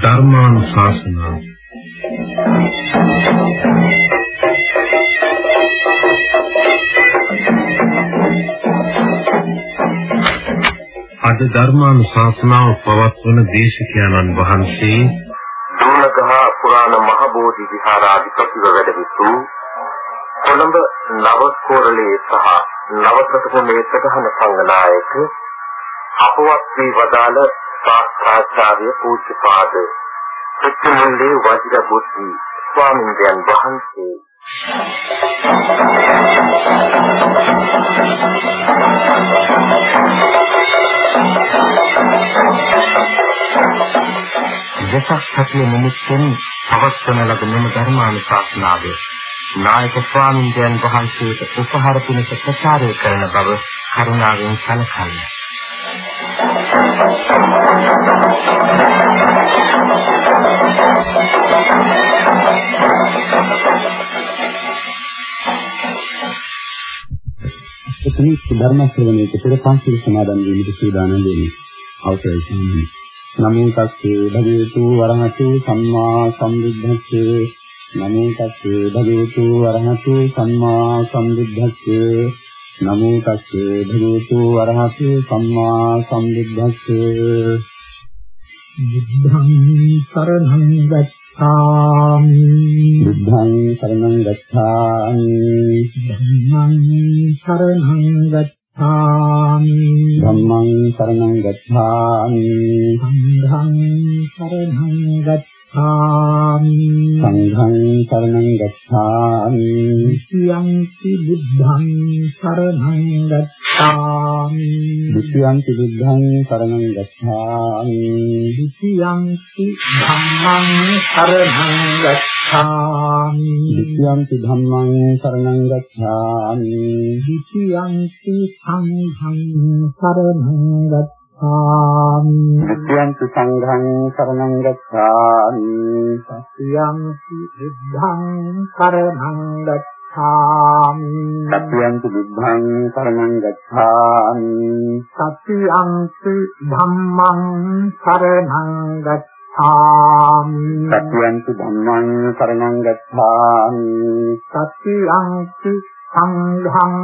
ධර්මානුශාසනාව. අද ධර්මානුශාසනාව පවත්වන දේශකයන්න් වහන්සේ දුර්ලභ පුරාණ මහ බෝධි විහාරාධිපතිව වැඩ සිටු කොළඹ නවකෝරළේ සහ නවසතුමේ ප්‍රධාන සංඝනායක අපවත් වී වදාළ සාස්ත්‍රාචාර්ය පූජ්‍යපාද. සත්‍යමුල්ලේ වජිර බුද්ධි ස්වාමීන් වහන්සේ. දසක් සතිය නිමිත්තෙන් පවත්වන ලද මෙම ධර්මානුශාසනාවේ නායක ස්වාමීන් වහන්සේට උපහාර පිණිස ප්‍රචාරය කරන බව කරුණාවෙන් සැලකන්නේ. එතන ධර්ම ශ්‍රවණයේ පෙර පන්සිල් සමාදන් වීමට සූදානම් වෙන්නේ. අවසරයි ස්වාමීනි. නමෝ තස්සේ භගවතු වරහතු සම්මා සම්බුද්දස්සේ නමෝ තස්සේ භගවතු වරහතු සම්මා සම්බුද්දස්සේ නමෝ තස්සේ භගවතු වරහතු සම්මා සම්බුද්දස්සේ. බුද්ධං සරණං ගච්ඡාමි. බුද්ධං සරණං ගච්ඡාමි. ධම්මං සරණං ගච්ඡාමි. ධම්මං සරණං ගච්ඡාමි. සංඝං සරණං ගච්ඡාමි ගච්ඡාමි. සංඝං शरणं गच्छामि යංති බුද්ධං शरणं गच्छामि। द्वितीयंति බුද්ධං शरणं गच्छामि। द्वितीयंति ධම්මං शरणं गच्छामि। द्वितीयंति ධම්මං शरणं गच्छामि। द्वितीयंति සංඝං शरणं गच्छामि ගච්ඡාමි। සත්‍යං සංඝං සරණං ගච්ඡාමි। සත්‍යං බුද්ධං සරණං ගච්ඡාමි। සත්‍යං බුද්ධං සරණං ගච්ඡාමි। සත්‍යං ධම්මං සරණං ගච්ඡාමි। සත්‍යං ධම්මං සරණං ගච්ඡාමි। සත්‍යං සංඝං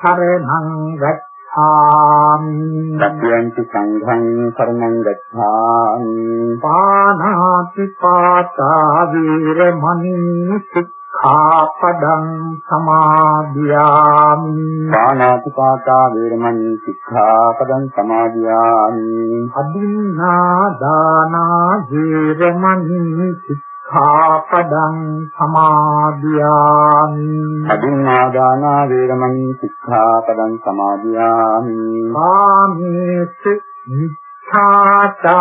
සරණං ගච්ඡාමි ගච්ඡාමි। සත්‍යං සංඝං සරණං ගච්ඡාමි। පානාති පාතා වීරමණී සික්ඛාපදං සමාදියාමි। පානාති පාතා වීරමණී සික්ඛාපදං සමාදියාමි। අදින්නා දානා වීරමණී සික්ඛා සික්ඛාපදං සමාදියාමි. අදින්නාදානා වේරමණී සික්ඛාපදං සමාදියාමි. කාමේසු මිච්ඡාචාරා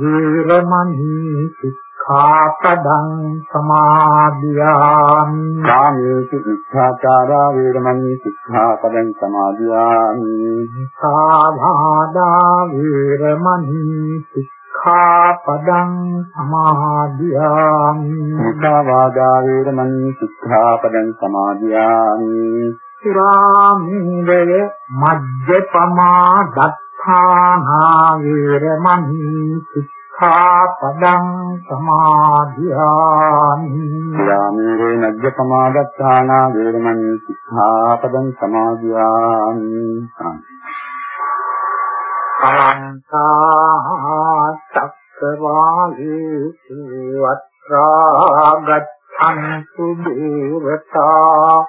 වේරමණී සික්ඛාපදං සමාදියාමි. කාමේසු මිච්ඡාචාරා වේරමණී සික්ඛාපදං සමාදියාමි. සාවාදා වේරමණී සික්ඛා සික්ඛාපදං සමාදියාමි। මුද්ධාවාදා වේරමණී සික්ඛාපදං සමාදියාමි। සුරාමේදය මජ්ජපමා දත්තානා වේරමණී සික්ඛාපදං සමාදියාමි। සුරාමේරේ මජ්ජපමා දත්තානා වේරමණී සික්ඛාපදං සමාදියාමි අනන්තා චක්කවාලේසු අත්‍රා ගච්ඡන්තු දේවතා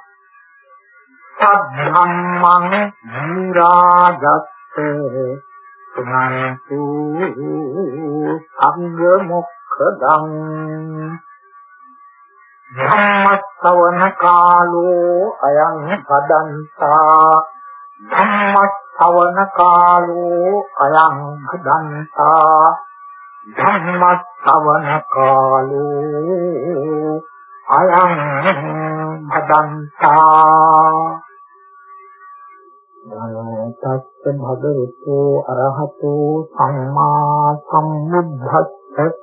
සද්ධම්මං නිරාජත්ත සුනන්තු සංඝ මොක්ඛදං ධම්මස්සවන කාලෝ අයං පදන්තා ධම්මස් සවන කාලෝ අයං භදන්තා ධම්ම සවන කාලෝ අයං භදන්තා නමස්ත භගවතු අරහතෝ සම්මා සම්බුද්දස්ස.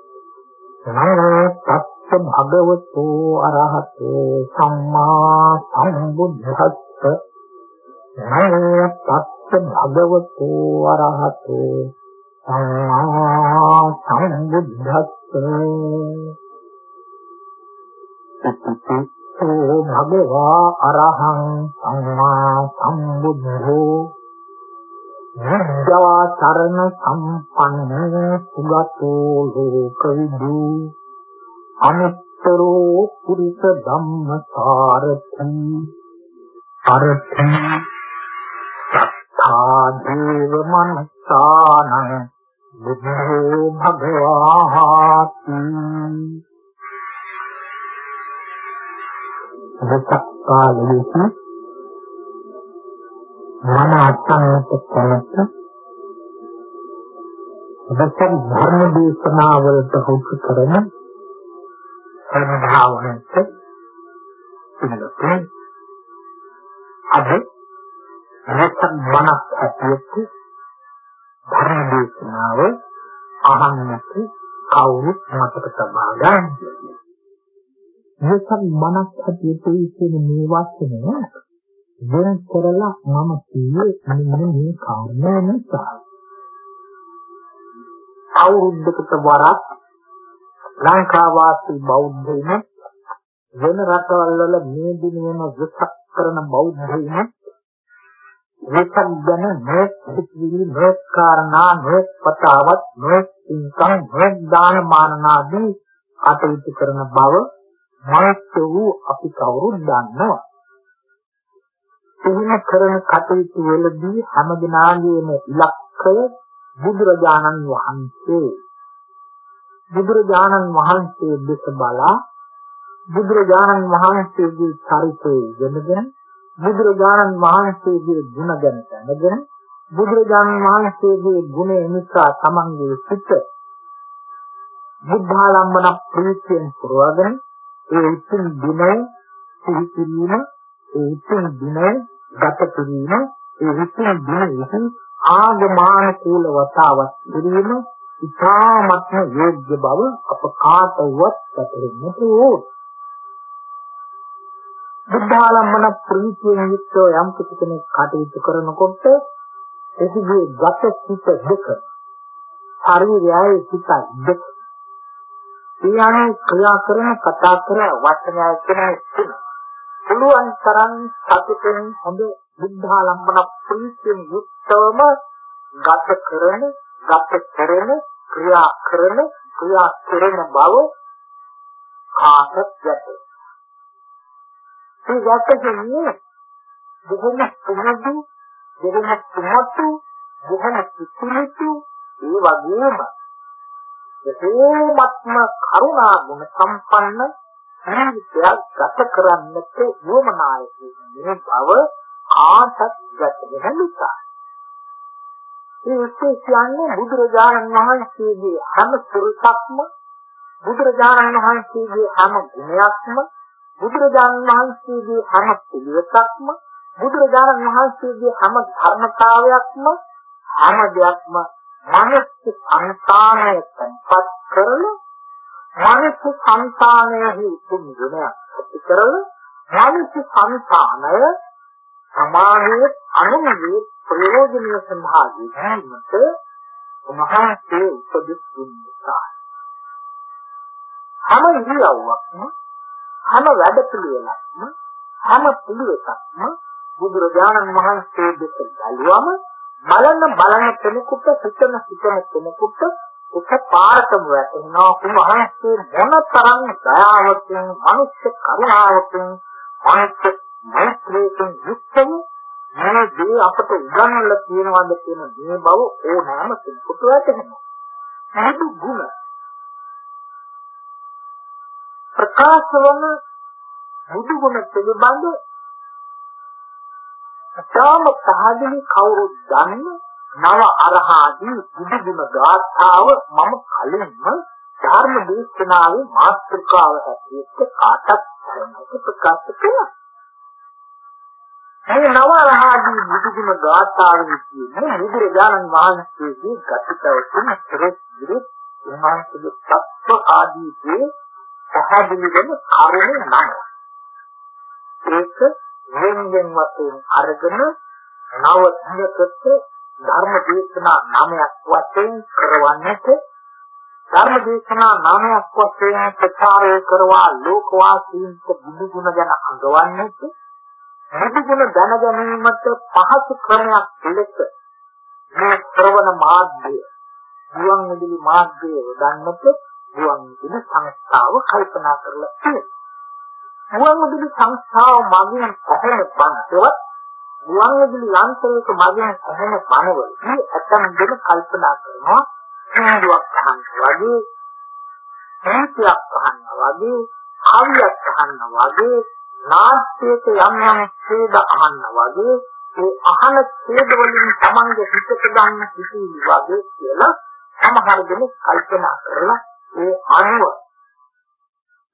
නමස්ත භගවතු අරහතෝ සම්මා සම්බුද්දස්ස. නමස්ත භගවතු වරහතු. සම්මා සම්බුද්ධස්ස. සෝ භගවා අරහං සම්මා සම්බුද්ධෝ. විද්‍යාචරණ සම්පන්න සුගතෝ ලෝකවිදු අනුත්තරෝ පුරිස ධම්මසාරති අරති සත්තා දේව මනසානං බුද්ධෝ භගවාති. දසක්කාලයේදී මන අත්ංගත කරත දසක් ධර්ම දේශනාවලට හොතු කරන සම්භාවනට පිළිතුරු අද නැත්නම් මනක් ඇතිවෙච්ච ධර්ම දේශනාව අහන්නට කවුරුත් මතක තබා ගන්න. නැත්නම් මනක් ඇතිවෙච්ච කියන මේ වචනය වෙන කරලා මම කියේ මෙන්න මේ කාරණා නිසා. අවුරුද්දකට වරක් ලංකා වාසී බෞද්ධයින් වෙන රටවල් වල මේ දින වෙන විසක් කරන බෞද්ධයින් මේක ගැන මේ සිතිවිලි මේ කාරණා මේ පතාවත් මේ ඉන්කම් මේ දාන මානනාදී කටයුතු කරන බව මනස වූ අපි කවුරුත් දන්නවා. එහෙම කරන කටයුතු වලදී හැම දිනාගේම ඉලක්කය බුදුරජාණන් වහන්සේ. බුදුරජාණන් වහන්සේ දෙස බලා බුදුරජාණන් වහන්සේගේ චරිතය ඉගෙනගෙන බුදුරජාණන් වහන්සේගේ ගුණ ගැන දැනගෙන බුදුරජාණන් වහන්සේගේ ගුණය නිසා තමන්ගේ සිත බුද්ධාලම්බන ප්‍රීතියෙන් පුරවගෙන ඒ උතුම් දිනය සිහි කිරීම ඒ උතුම් දිනය ගත කිරීම ඒ උතුම් දිනයෙහි ආගමානුකූල වතාවක් කිරීම ඉතාමත්ම යෝග්‍ය බව අප කාටවත් පැහැදිලිමත් ඕන බුද්ධාලම්බන ප්‍රීතියෙන් යුක්තව යම් කෙනෙක් කටයුතු කරනකොට එහිදී ගත සිත දෙක ශරීරයයි සිත දෙක. ඊයනේ ක්‍රියා කරන කතා කරන වචනය කියන තුන. පුළුවන් තරම් සතුටින් හොඳ බුද්ධාලම්බන ප්‍රීතියෙන් යුක්තවම ගත කරන ගත කරන ක්‍රියා කරන ක්‍රියා කරන බව කාටත් ගැටේ ඒ ගැටෙන්නේ බොහොම සුමුදු බොහොම සුමතු බොහොම සිතුමිතු ඒ වගේම බොහෝමත්ම කරුණා ගුණ සම්පන්න ජීවිතයක් ගත කරන්නට යොමනාය මේ බව කාටත් ගැටෙන නිසා ඒ කියන්නේ බුදුරජාණන් වහන්සේගේ හැම පුරුෂක්ම බුදුරජාණන් වහන්සේගේ හැම ගුණයක්ම බුදුරජාණන් වහන්සේගේ හැම පිළිවෙතක්ම බුදුරජාණන් වහන්සේගේ හැම ධර්මතාවයක්ම හැම දෙයක්ම මනස සංකාණය තැන්පත් කරන මනස සංකාණයෙහි උතුම් ගුණයක් ඇති කරන මනස සංකාණය සමාධියේ අනුමේ ප්‍රයෝජනීය සම්භාගී ධර්මත උන්වහන්සේ උපදෙස් දුන්නා. හැම ඉරියව්වක්ම හැම වැඩ පිළිවෙලක්ම හැම පිළිවෙතක්ම බුදුරජාණන් වහන්සේ දෙක බැලුවම බලන බලන කෙනෙකුට සිතන සිතන කෙනෙකුට එක පාරටම වැටෙනවා උන්වහන්සේ මොනතරම් දයාවකින් මනුෂ්‍ය කරුණාවකින් මනුෂ්‍ය මෛත්‍රියකින් යුක්තව මේ දේ අපට උගන්වලා තියෙනවද කියන මේ බව ඕනෑම කෙනෙකුට වැටහෙනවා. සාදු ගුණ ප්‍රකාශ වන බුදු ගුණ පිළිබඳ තාම පහදලි කවුරුත් දන්න නව අරහාදී බුදු ගුණ ගාථාව මම කලින්ම ධර්ම දේශනාවේ මාතෘකාව හැටියට කාටත් දැනගන්න ප්‍රකාශ කළා. මේ නව අරහාදී බුදු ගුණ ගාථාවේ කියන්නේ බුදුරජාණන් වහන්සේගේ ගතිතව තුන ශ්‍රේෂ්ඨ උන්වහන්සේගේ තත්ත්ව ආදීගේ පැහැදිලි වෙන කරුණු නම. ඒක වෙන්ගෙන් වශයෙන් අරගෙන නව සංගතත් ධර්ම දේශනා නමයක් වශයෙන් කරවන්නට ධර්ම දේශනා නාමයක් වශයෙන් ප්‍රචාරය කරවා ලෝකවාසීන්ට බුදු ගුණ ගැන අඟවන්නේ බුදු ගුණ දැන ගැනීමට පහසු ක්‍රමයක් ලෙස මේ ශ්‍රවණ මාර්ගය ගුවන් විදුලි මාර්ගය යොදන්නට ගුවන් විදුලි සංස්ථාව කල්පනා කරලා තියෙනවා. ගුවන් විදුලි සංස්ථාව මගින් ඇහෙන බන්දවත් ගුවන් විදුලි යාන්ත්‍රයක මගින් ඇහෙන බනවල මේ ඇතම් දෙන කල්පනා කරනවා සාදුවක් අහන්න වගේ සංකේතයක් අහන්න වගේ කවියක් අහන්න වගේ නාට්‍යයක යම් යම් ඡේද අහන්න වගේ ඒ අහන ඡේද වලින් තමන්ගේ හිතට ගන්න සිටිලි වගේ කියලා සමහර දෙනෙක් කල්පනා කරලා ඒ අනුව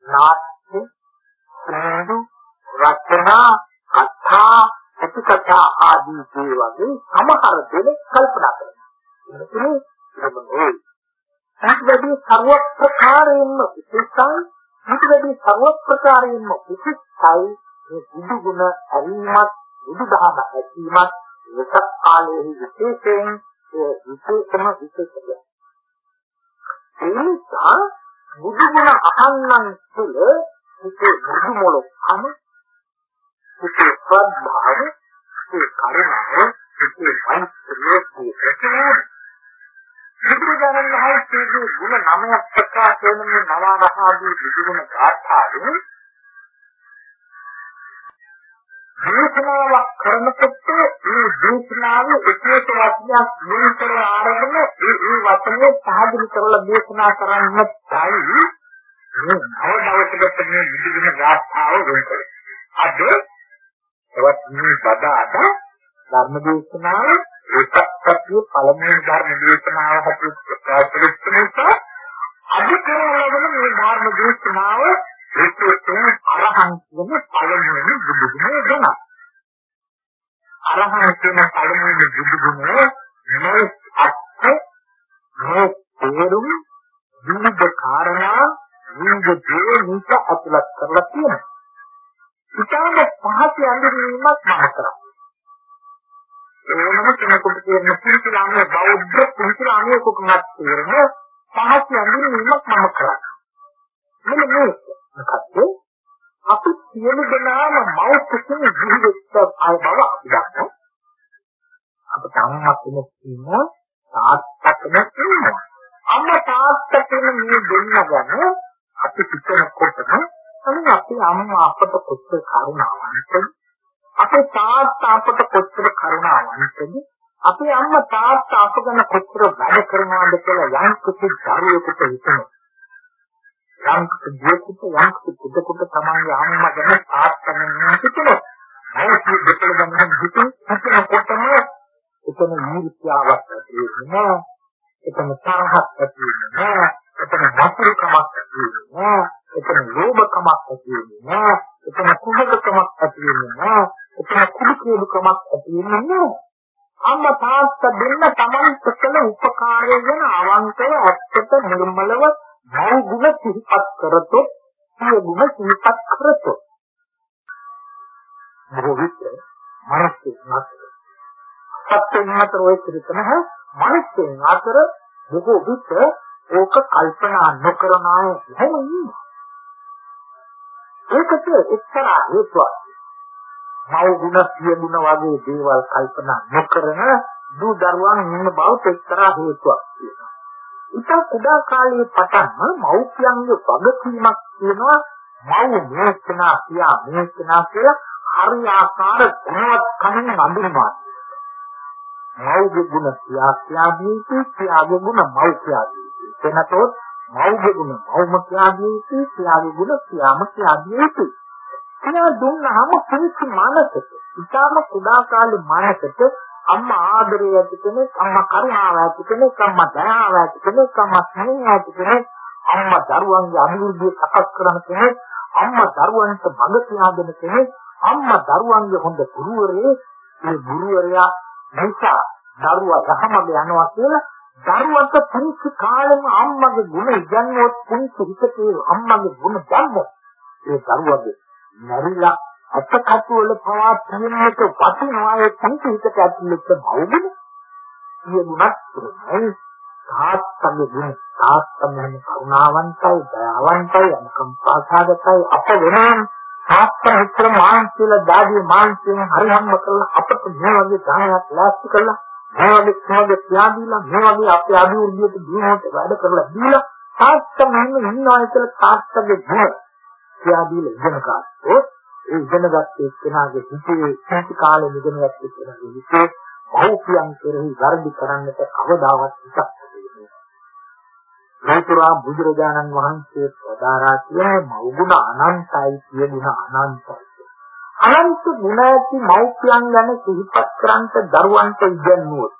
නාට්‍ය ප්‍රේම රචනා කතා ප්‍රතිකතා ආදී මේ වගේ සමහර දෙනෙක් කල්පනා කරනවා. ඒක නෙමෙයි. ඒකදී සර්ව ප්‍රකාරයෙන්ම විශේෂයි ඒකදී සර්ව ප්‍රකාරයෙන්ම විශේෂයි මේ බුදු ගුණ ඇරීමත් බුදු දහම ඇසීමත් වෙසක් කාලයේ විශේෂයෙන් ඒ විශේෂම විශේෂය. ඒ නිසා බුදු ගුණ අහන්නන් තුළ හිතේ බුදු මොළොක්කම හිතේ ශ්‍රද්ධාව හිතේ කරුණාව හිතේ මෛත්‍රිය කියන බුදුරජාණන් වහන්සේගේ ගුණ නමයක් ප්‍රකාශ කරන මේ නවාරහාදී බුදුගුණ ගාථාවෙන් දේශනාවක් කරනකොට මේ දේශනාවේ එක එක වචනයක් මුලින්තර ආරම්භන ඒ ඒ වචනේ පහදලි කරලා දේශනා කරන්නටයි මේ නවදවසකට මේ බුදුගුණ ගාථාව වෙන්නේ. අද එවත් මේ බදාට ධර්ම දේශනාව ඒකත්පත්තිය පළමුවෙනි ධර්ම දේශනාව හැටියට ප්‍රකාශ කරච්ච නිසා අද කරනවලම මේ ධර්ම දේශනාව ඒකෙන් අරහන් කියන පළමුවෙනි බුදු ගුණය ගුණ. අරහන් කියන පළමුවෙනි බුදු ගුණය මේ අත්‍ය මේ තේරුම් විවිධ කාරණා විවිධ දේ නිස අතුලත් කරලා තියෙනවා. ඉතාලම පහත් යඳුරීමක් මම කරා. ඕනම කෙනෙකුට කියන පුංචි ළමයි බෞද්ධ පුංචි ළමයෙකුට මත් තේරෙන පහත් යඳුරීමක් මම කරා. මෙන්න මේක. මොකද්ද? අපි සියලු දෙනාම මව කුසින් ජීවිත අය බව අපි දන්නවා. අපිට අම්මා කෙනෙක් ඉන්නවා තාත්තා කෙනෙක් ඉන්නවා. අම්මා තාත්තා කියන මේ දෙන්න ගැන අපි හිතනකොටම අනේ අපේ අම්මා අපට කොච්චර කරුණාවන්තද අපේ තාත්තා අපට කොච්චර කරුණාවන්තද අපේ අම්මා තාත්තා අප ගැන කොච්චර වැඩ කරනවද කියලා යම් කිසි දරුවෙකුට හිතෙනවා යම් කිසි දෙයකට යම් කිසි පුදකට තමන්ගේ අම්මා ගැන තාත්තා ගැන හිතෙනවා අයිති දෙකල ගමන හිතේ හිතනකොටම එතන ඊර්ෂ්‍යාවක් ඇති වෙනවා එතන තරහක් ඇති වෙනවා එතන වස්තුකමක් ඇති වෙනවා එතන ලෝභකමක් ඇති වෙන්නේ නැහැ. එතන කුහකකමක් ඇති වෙන්නේ නැහැ. එතන කුඩුකේදුකමක් ඇති වෙන්නේ නැහැ. අම්මා තාත්තා දෙන්න තමන්ට කළ උපකාරය ගැන අවංකව ඇත්තට නිර්මලව මව ගුණ සිහිපත් කරතොත් සිය ගුණ සිහිපත් කරතොත් මොහොත මනසේ නැතර සත්‍යයෙන් අතර ඔය පිළිතන මනසේ අතර බොහෝ විට ඕක කල්පනා නොකරන අය එහෙම ඉන්නවා ඒකට එක්තරා හේතුවක්. මව ගුණ සිය ගුණ වගේ දේවල් කල්පනා නොකරන දූ දරුවන් ඉන්න බව එක්තරා හේතුවක් තියෙනවා. ඉතින් කුඩා කාලයේ පටන්ම මව්පියන්ගේ වගකීමක් තියෙනවා මව් මේකනා පියා මේකනා කියලා හරි ආකාර ගුණවත් කමින් අඳුරනවා. මව්ගේ ගුණ පියා පියා දීති පියාගේ ගුණ මව් පියා දීති. එතනතොත් මෞර්ය ගුණ මෞම ත්‍යාගී යුතුයි ත්‍යාගී ගුණ ත්‍යාම ත්‍යාගී යුතුයි එනවා දුන්නාම පුංචි මානසක ඉතාම කුඩා කාලේ මානසක අම්මා ආදරය ඇති කෙනෙක් අම්මා කරුණාව ඇති කෙනෙක් අම්මා දයාව ඇති කෙනෙක් අම්මා ස්නේහය ඇති කෙනෙක් අම්මා දරුවන්ගේ අභිවෘද්ධිය සකස් කරන කෙනෙක් අම්මා දරුවන්ට මඟ කියාදෙන කෙනෙක් අම්මා දරුවන්ගේ හොඳ ගුරුවරයෙක් ඒ ගුරුවරයා නිසා දරුවා රහමග යනවා කියලා දරුවට පුංචි කාලෙම අම්මගේ ගුණ ඉගෙනුවොත් පුංචි හිතේ අම්මගේ ගුණ ගන්න ඒ දරුවගේ නැරිලා අත්කතු වල පවා තියෙනක වටිනවා ඒ පුංචි හිතට ඇතුළත බවුනේ ඊගුණත් තමයි තාත්තගේ ගුණ තාත්තා මෙහෙම කරුණාවන්තයි දයාවන්තයි අනුකම්පාසගතයි අප වෙනාම තාත්තා හිතර මානසික දාදී මානසික හරිහම්ම කරලා අපට මේ වගේ දානයක් ලෑස්ති කරලා මේ වගේ සමග තියාදීලා මේ වගේ අපේ අභිවෘද්ධියට දිනුවට වැඩ කරලා දීලා තාත්තා මෙහෙම ඉන්නවා කියලා තාත්තගේ ගුණ තියාදීලා ඉගෙන ගන්නවා ඒ ඉගෙනගත් එක්කෙනාගේ හිතේ සත්‍ය කාලෙ ඉගෙන ගත්ත එක්කෙනාගේ හිතේ මෞපියන් කෙරෙහි වර්ධි කරන්නට කවදාවත් හිතක් නේතුරා බුදුරජාණන් වහන්සේ ප්‍රදාරා කියන මෞගුණ අනන්තයි කිය ගුණ අනන්තයි. අනන්ත ගුණ ඇති මෞපියන් ගැන සිහිපත් කරන්ට දරුවන්ට ඉගැන්වුවොත්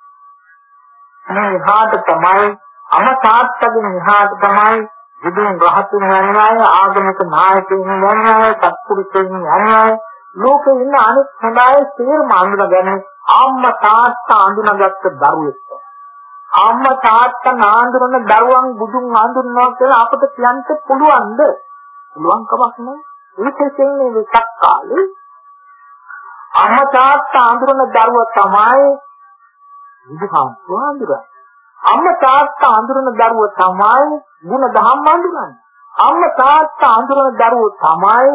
මේ එහාට තමයි අමතාත්තගෙන් එහාට තමයි බුදුන් රහතුන් වහන්සේ ආගමික නායකයන් වහන්සේ සත්පුරුෂයන් වහන්සේ ලෝකේ ඉන්න අනෙක් සමාජයේ තේරම අඳුනගන්නේ අම්මා තාත්තා අඳුනගත්ත දරුවෙක්. අම්මා තාත්තා නාඳුනන දරුවන් බුදුන් හඳුන්වනවා කියලා අපිට කියන්න පුළුවන්ද? පුළුවන් කමක් නෑ. විශේෂයෙන් මේ විසක් කාලේ අම්මා තාත්තා අඳුරන දරුවා තමයි බුදුහාමුදුරුවෝ අඳුරන්නේ. අම්මා තාත්තා අඳුරන දරුවා තමයි ಗುಣ දහම් අඳුරන්නේ. අම්මා තාත්තා අඳුරන දරුවෝ තමයි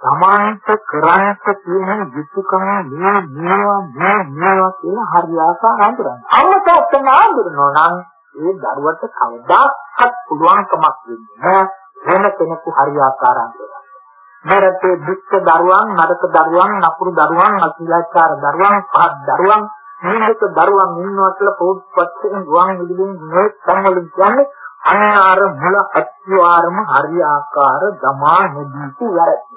සමාන්ත කරාට තියෙන යුතුයකම මේ මේවා මේ මේවා කියලා හරියට අඳුරන්න. අමතක නාඳුරනවා නම් ඒ දරුවට කවදාවත් පුළුවන් කමක් වෙන්නේ නැහැ. වෙන කෙනෙකු හරියට අඳුරන්න. මරතේ දුක්ඛ දරුවන්, නරක දරුවන්, නපුරු දරුවන්, අසීලාචාර දරුවන්, පහත් දරුවන්, මේක දරුවන් ඉන්නවා කියලා පොත්පත්යෙන් ගුවන් විදුලියෙන් මේ සංවලින් කියන්නේ අනාර මුල අත්වාරම හරියාකාර දමා නෙදීතු වැරදි.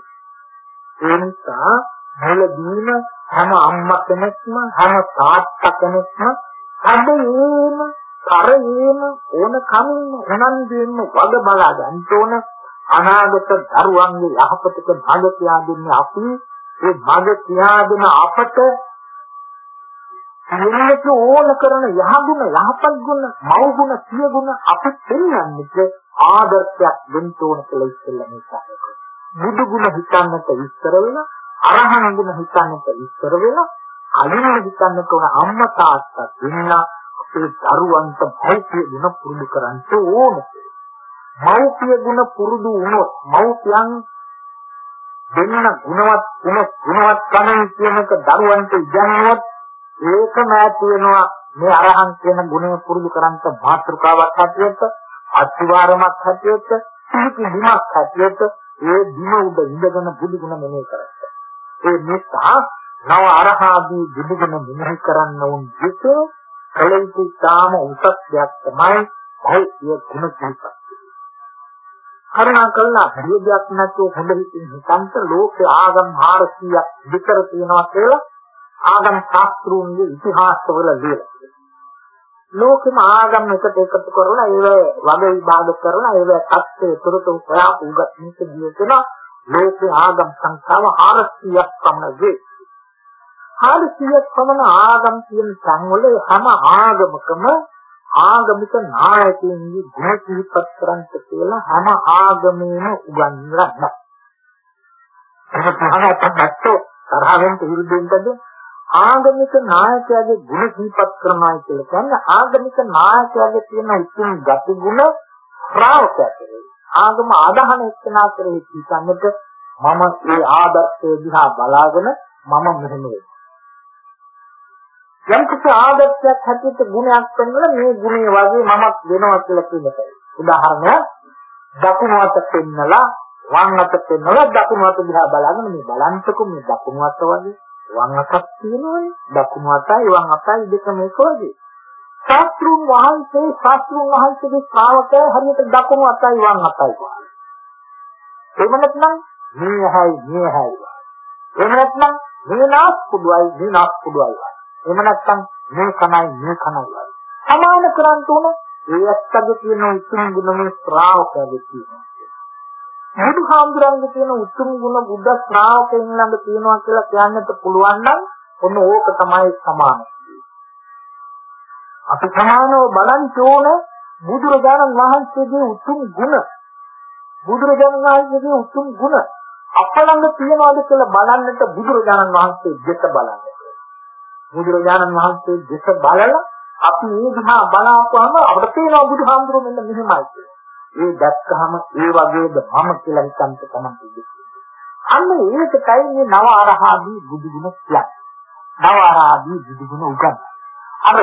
ඒ නිසා මුලදීම හැම අම්මා කෙනෙක්ම හැම තාත්තා කෙනෙක්ම අදේම කරේම ඕන කමින් උනන්දුවෙන්ම වග බලා ගන්න ඕන අනාගත දරුවන්ගේ යහපතට මඟ කියා දෙන්නේ අපි ඒ මඟ කියා දෙන අපට මොනවාට ඕන කරන යහගුණ යහපත් ගුණ මව් ගුණ සිය ගුණ අපිට දෙන්නන්නේ ආදර්ශයක් දෙන්න ඕන කියලා ඉස්සෙල්ලා මේ සාකච්ඡා බුදු ගුණ හිතන්නට විස්තර වෙලා අරහන් ගුණ හිතන්නට විස්තර වෙලා කලින් හිතන්නට ඕන අම්මා තාත්තා දෙන්න අපේ දරුවන්ට භෞතික ගුණ පුරුදු කරන්න ඕන. භෞතික ගුණ පුරුදු වුණොත් මව්පියන් දෙන්න ගුණවත් ගුණ ගුණවත් කමෙන් කියනක දරුවන්ට ඉගෙනුවොත් ඒකම ඇති වෙනවා මේ අරහන් කියන ගුණය පුරුදු කරන්ට මාතෘකාවක් හැටියට අත්වාරමක් හැටියට සිහිති දිනක් හැටියට ඒ දින උඩ ඉඳගෙන බුදුගුණ මෙනෙහි කරන්නේ. ඒ නිසා නව අරහාදී බුදුගුණ මෙනෙහි කරන්න උන් විට කලින්ති තාම උසස් දෙයක් තමයි භෞතික ගුණ කිහිප. කරුණා කළා හරියක් නැතුව හොඳ හිතින් හිතන්ත ලෝකේ ආගම් 400ක් විතර තියෙනවා කියලා ආගම් ශාස්ත්‍රූන්ගේ ඉතිහාසවල ලියලා. ලෝකෙම ආගම් එකට එකතු කරලා ඒව වග විභාග කරලා ඒව තත්ත්වයේ තුරතු හොයා උගත් මිනිස්සු ජීවිතන ලෝකේ ආගම් සංඛ්‍යාව 400ක් පමණ වේ. 400ක් පමණ ආගම් තියෙන සංවල හැම ආගමකම ආගමික නායකයින්ගේ ගුණ කිහිපත් කරන්ට කියලා හැම ආගමේම උගන්වලා නැහැ. ඒක තමයි අපට තරහෙන් විරුද්ධෙන්ද ආගමික නායකයාගේ ගුණ සිහිපත් කරනවා කියලා කියන්නේ ආගමික නායකයාගේ තියෙන උතුම් ගති ගුණ ශ්‍රාවකයා කෙරෙහි ආගම ආදාහන එක්කනා කෙරෙහි හිතන්නට මම මේ ආදර්ශය දිහා බලාගෙන මම මෙහෙම වෙනවා. යම් කිසි ආදර්ශයක් හැටියට ගුණයක් පෙන්වලා මේ ගුණය වගේ මමත් වෙනවා කියලා කියනවා. උදාහරණයක් දකුණු අත පෙන්නලා වම් අත පෙන්නලා දකුණු අත දිහා බලාගෙන මේ බලන්තකො මේ දකුණු අත වගේ වම් අතක් තියෙනවනේ දකුණු අතයි වම් අතයි දෙකම එක වගේ ශාස්ත්‍රුන් වහන්සේ ශාස්ත්‍රුන් වහන්සේගේ ශ්‍රාවකයා හරියට දකුණු අතයි වම් අතයි වගේ එහෙම නැත්නම් මේහයි මේහයි එහෙම නැත්නම් මේ නාස් කුඩුවයි මේ නාස් කුඩුවයි වගේ එහෙම නැත්නම් මේ කනයි මේ කනයි වගේ සමාන කරන්න උන ඒ ඇත්තගේ තියෙන උතුම් ගුණ මේ ශ්‍රාවකයාගේ තියෙනවා. බුදුහාමුදුරන්ගේ තියෙන උතුම් ගුණ බුද්ධ ශ්‍රාවකයන් ළඟ තියෙනවා කියලා කියන්නත් පුළුවන් නම් ඔන්න ඕක තමයි සමාන. අපි සමානව බලන් තෝන බුදුරජාණන් වහන්සේගේ උතුම් ගුණ බුදුරජාණන් වහන්සේගේ උතුම් ගුණ අප ළඟ තියනවාද කියලා බලන්නට බුදුරජාණන් වහන්සේ දෙස බලන්න. බුදුරජාණන් වහන්සේ දෙස බලලා අපි මේ දිහා බලාපුවාම අපිට පේනවා බුදුහාමුදුරුවෝ මෙන්න මෙහෙමයි කියලා. ඒ දැක්කහම ඒ වගේද මම කියලා හිතන්න තමයි ඉන්නේ. අන්න ඒකයි මේ නව ආරහාදී බුදුගුණ කියන්නේ. නව ආරහාදී බුදුගුණ උගන්වන. අර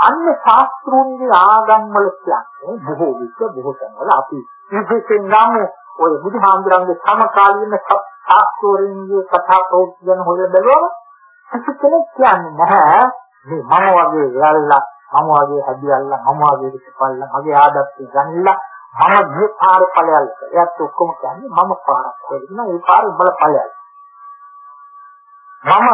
අන්න ශාස්ත්‍රුන්ගේ ආගම් වල කියන්නේ බොහෝ විට බොහෝ තැන්වල අපි විශේෂයෙන් නම් ඔය බුදුහාමුදුරන්ගේ සමකාලීන ශාස්ත්‍රෝන්ගේ කතා ප්‍රෝක්ෂ ගැන හොයලා බැලුවම කිසි කෙනෙක් කියන්නේ නැහැ මේ මම වගේ යල්ලා මම වගේ හැදියල්ලා මම වගේ විසපල්ලා මගේ ආදත්තේ ගන්නලා මම මේ පාර ඵලයල් එයාත් ඔක්කොම කියන්නේ මම පාරක් හොයන ඒ පාර බල ඵලයල් මම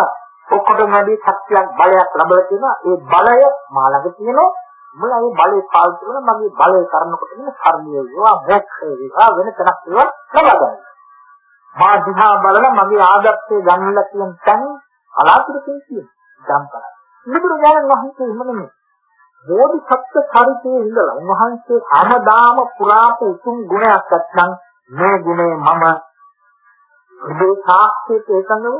ඔක්කොටම වැඩි ශක්තියක් බලයක් ලැබලා තියෙනවා. ඒ බලය මා ළඟ තියෙනවා. මම ඒ බලය පාවිච්චි කරන මගේ බලය කරනකොට නේ කර්මය වේවා මොක්ෂය වේවා වෙන තැනක් වේවා ලබා ගන්න. මා දිහා බලලා මගේ ආදත්තේ ගන්නලා කියන තැන අලාතුරකින් කියන ජම්පර. බුදුරජාණන් වහන්සේ එහෙම නෙමෙයි. බෝධිසත්ව චරිතයේ ඉඳලා උන්වහන්සේ හැමදාම පුරාපු උතුම් ගුණයක් නැත්නම් මේ ගුණය මම මේ සාක්ෂිත එකඟව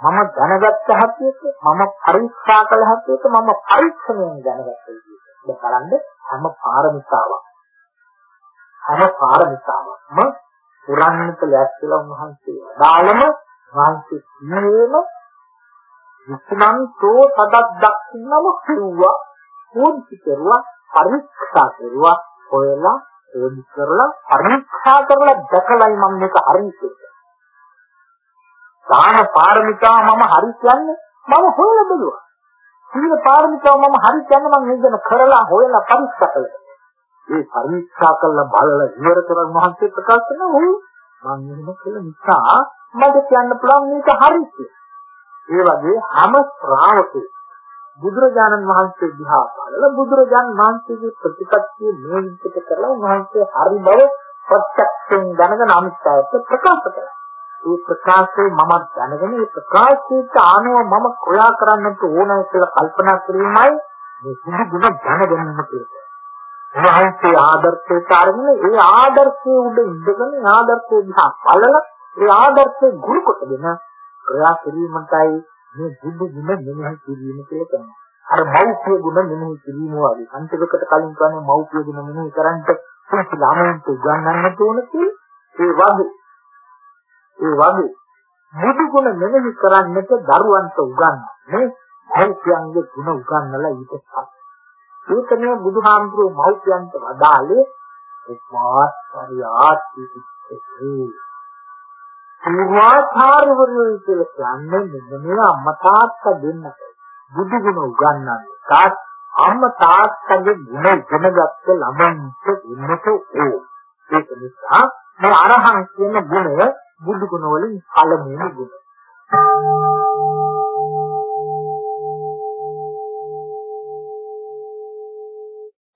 මම දැනගත්ත හැටියට මම පරීක්ෂා කළ හැටියට මම පරීක්ෂණයෙන් දැනගත්ත විදිහට දැන් බලන්න හැම පාරමිතාවක්. හැම පාරමිතාවක්ම පුරන්නට ලැස්තිලා උන්වහන්සේ වදාළම වහන්සේ කියනේම විස්මන්තෝ තදක් දක්නම කිව්වා. පොඩි කරුවා පරීක්ෂා කරුවා හොයලා පොඩි කරලා පරීක්ෂා කරලා දැකලයි මම මේක හරියට දාන පාරමිතා මම හරි කියන්නේ මම හොයලා බලුවා. සීල පාරමිතාව මම හරි කියන්නේ මම මේක කරලා හොයලා පරීක්ෂා කළා. ඒ පරීක්ෂා කළා බලලා ඉවර කරන් මහන්සිය ප්‍රකාශ කරනවා මම එහෙම කළ නිසා මට කියන්න පුළුවන් මේක හරි ඒ වගේ හැම ශ්‍රාවකෙ බුදුරජාණන් වහන්සේ දිහා බලලා බුදුරජාණන් වහන්සේගේ ප්‍රතිපත්තිය මේ විදිහට කරලා උන්වහන්සේ හරි බව ප්‍රත්‍යක්ෂයෙන් දැනගෙන අනිත්‍යයට ප්‍රකාශ කළා. ඒ ප්‍රකාශයේ මම දැනගෙන ඒ ප්‍රකාශයට ආනව මම කොයා කරන්නට ඕනයි කියලා කල්පනා කිරීමයි මේ සිහි ගුණ දැනගැනීම කියන්නේ. උන්වහන්සේ ආදර්ශයට අරගෙන ඒ ආදර්ශයේ උඩ ඉඳගෙන ආදර්ශය දිහා බලලා ඒ ආදර්ශයේ ගුරු කොටගෙන ක්‍රියා කිරීමටයි මේ බුදු ගුණ මෙනෙහි කිරීම කියලා කියන්නේ. අර මෞඛ්‍ය ගුණ මෙනෙහි කිරීම වගේ. අන්තිමකට කලින් කියන්නේ මෞඛ්‍ය ගුණ මෙනෙහි කරන්ට පුංචි ළමයින්ට උගන්වන්න ඕන ඒ වගේ. ඒ වගේ බුදු ගුණ මෙනෙහි කරන්නට දරුවන්ට උගන්වන්න. මේ මෞඛ්‍යංගේ ගුණ උගන්වලා ඊට පස්සේ. ඒක මේ බුදුහාමුදුරුවෝ මෞඛ්‍යන්ට වදාළේ උපාස්තරි ආත්මිකේ පූර්වාචාර්යවරු කියලා කියන්නේ මෙන්න මේ අම්මා තාත්තා දෙන්නට බුදු ගුණ උගන්වන්නේ. තාත් අම්මා තාත්තගේ ගුණ ඉගෙනගත්ත ළමයින්ට දෙන්නට ඕ. ඒක නිසා මේ අරහන් කියන ගුණය බුදු ගුණ වලින් පළමුවෙනි ගුණ.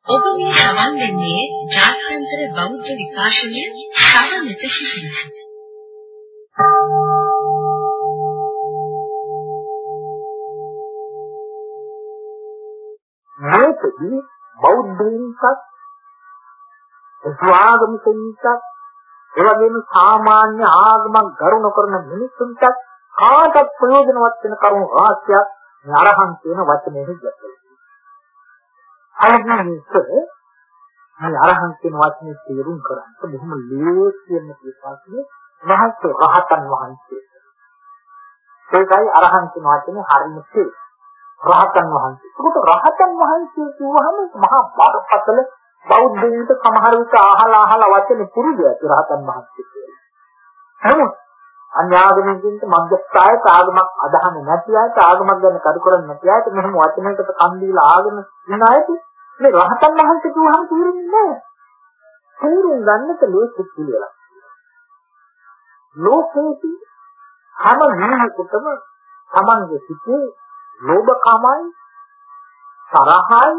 ඔබ මේ සමන් දෙන්නේ ජාත්‍යන්තර බෞද්ධ විකාශනය සමනත සිසිලයි. මේකදී බෞද්ධයින්ටත් ස්වාගමිකින්ටත් එවැගේම සාමාන්‍ය ආගමක් ගරුණ කරන මිනිසුන්ට කාටත් ප්‍රයෝජනවත් වෙන කරුණු රාශියක් නරහන් කියන වචනේ හිතෙනවා. අයඥානිස්ස මේ අරහන් කියන වචනේ තේරුම් කරන්න බොහොම ලේසියෙන් කියපාන්නේ මහත් රහතන් වහන්සේ. ඒකයි අරහන් කියන වචනේ හරියට තේරෙන්නේ. රහතන් වහන්සේ. ඒකට රහතන් වහන්සේ කියවහම මහා බරපතල බෞද්ධයින්ට සමහර විට අහලා අහලා වචනේ පුරුදු ඇති රහතන් වහන්සේ කියලා. නමුත් අන්‍යාගමිකින්ට මධ්‍යස්ථායක ආගමක් අදහන්නේ නැති අයට ආගමක් ගැන කරු කරන්නේ නැති අයට මෙහෙම වචනයකට කන් දීලා ආගෙන ඉන්න අයට මේ රහතන් වහන්සේ කියවහම තේරෙන්නේ නැහැ. තේරුම් ගන්නට ලේසි කියලා. ලෝකේදී හැම මිනිහෙකුටම තමන්ගේ සිතේ ලෝභකමයි තරහයි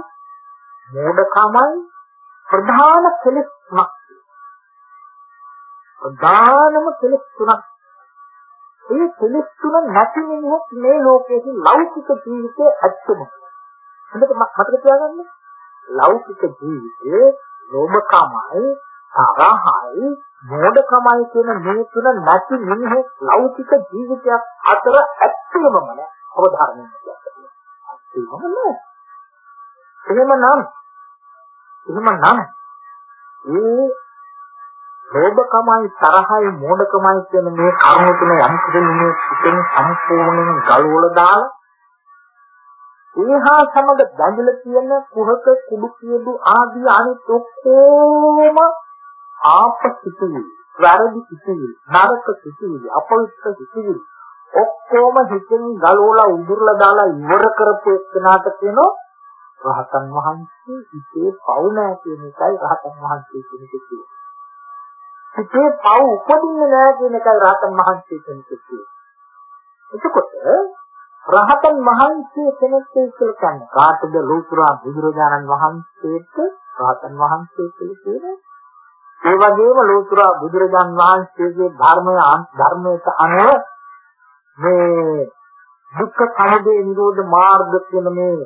මෝඩකමයි ප්‍රධාන කෙලෙස් තුනක්. ප්‍රධානම කෙලෙස් තුනක්. ඒ කෙලෙස් තුන නැති මිනිහෙක් මේ ලෝකයේ ලෞකික ජීවිතයේ ඇත්තම. හොඳට මතක තියාගන්න. ලෞකික ජීවිතයේ ලෝභකමයි තරහයි මෝඩකමයි කියන මේ තුන නැති මිනිහෙක් ලෞකික ජීවිතයක් අතර ඇත්තම නෑ අවධාරණය කරගන්න. ඒකම නෑ. එහෙමනම් එහෙමනම් ඒ ලෝභකමයි තරහයි මෝඩකමයි කියන මේ කර්ම තුන යම් කෙනෙකුගේ පිටින් සම්පූර්ණයෙන් ගලවලා දාලා ඒහා සමග බැඳලා තියෙන කුහක කුඩු කියදු ආදී අනිත් ඔක්කොම ආපසිතුයි වැරදි සිතුයි නරක සිතුයි අපවිත්‍ර සිතුයි ඔක්කොම හිතෙන් ගලවලා උදුරලා දාලා ඉවර කරපු එක්කනාට කියනවා රහතන් වහන්සේ හිතේ පවු නැහැ කියන එකයි රහතන් වහන්සේ කියන්නේ. හිතේ පව් උපදින්නේ නැහැ කියන එකයි රහතන් වහන්සේ කියන්නේ. එතකොට රහතන් වහන්සේ කෙනෙක් කියලා කියන්නේ කාටද ලෝතුරා බුදුරජාණන් වහන්සේට රහතන් වහන්සේ කියලා කියන්නේ. ඒ වගේම ලෝතුරා බුදුරජාණන් වහන්සේගේ ධර්මය ධර්මයට අනුව මේ දුක්ඛ සමුදය නිරෝධ මාර්ග කියන මේ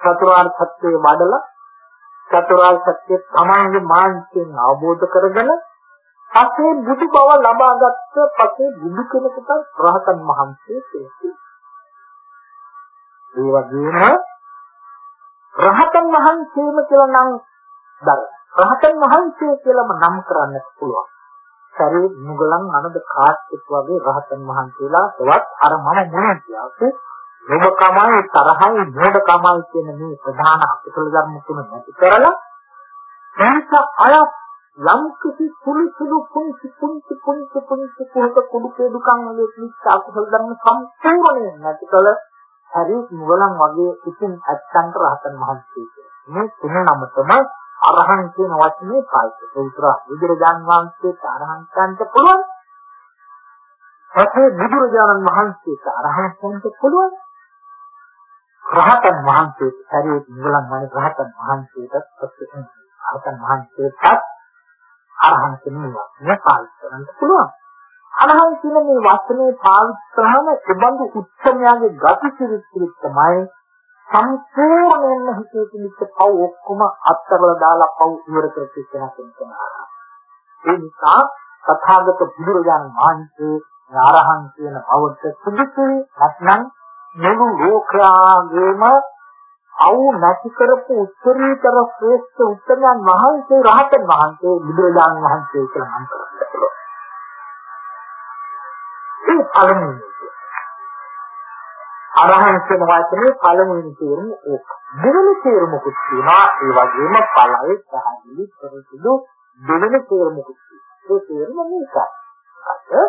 චතුරාර්ය සත්‍යය වඩලා චතුරාර්ය සත්‍ය තමන්ගේ මානසිකව අවබෝධ කරගෙන පසේ බුදු බව ලබාගත්ත පසේ බුදු කෙනෙකුට රහතන් වහන්සේ කියනවා. ඒ වගේම රහතන් වහන්සේම කියලා නම් දර. රහතන් වහන්සේ කියලාම නම් කරන්නත් පුළුවන්. සරේ මුගලන් අනද කාශ්‍යප වගේ රහතන් වහන්සේලා තවත් අර මම මොනවද කියන්නේ? ලෝභකමයි තරහයි මෝඩකමයි කියන මේ ප්‍රධාන අකුසල ධර්ම තුන නැති කරලා සංස අයත් යම් කිසි සුළු සුළු පුංචි පුංචි පුංචි පුංචි කුහක කුඩු කේදුකම් වගේ කිසි අකුසල ධර්ම සම්පූර්ණයෙන් නැති කල හරි මුගලන් වගේ ඉතින් ඇත්තන්ට රහතන් වහන්සේ මේ තුන නමතම අරහන් කියන වචනේ පාවිච්චි කරලා බුදුරජාන් වහන්සේට අරහන්තන්ට පුළුවන්. පස්සේ බුදුරජාණන් වහන්සේට අරහන්තන්ට පුළුවන්. රහතන් වහන්සේට හරි මුගලන් වගේ රහතන් වහන්සේට පස්සේ රහතන් වහන්සේට අරහන් කියන වචනේ පාවිච්චි කරන්න පුළුවන්. අරහන් කියන මේ වචනේ පාවිච්චි කරාම ඒබඳු උත්සමයාගේ ගති සිරිත් තමයි සම්පූර්ණයෙන්ම හිතේ තිබිච්ච පව් ඔක්කොම අත්තරලා දාලා පව් ඉවර කරපු කෙනා කෙනා. ඒ නිසා තථාගත බුදුරජාණන් වහන්සේ ආරහන් කියන බවට සුදුසුයි නැත්නම් මුළු ලෝකයාගේම අවු නැති කරපු උත්තරීතර ශ්‍රේෂ්ඨ උත්තරයන් වහන්සේ රහතන් වහන්සේ බුදුරජාණන් වහන්සේ කියලා නම් කරන්නේ. ඒ පළමුව. අරහන් කියන වචනේ පළමුවෙනි තේරුම ඒක. දෙවෙනි තේරුමකුත් තියෙනවා ඒ වගේම ඵලයේ පැහැදිලි කරසුදු දෙවෙනි තේරුමකුත් තියෙනවා. ඒ තේරුම මේකයි.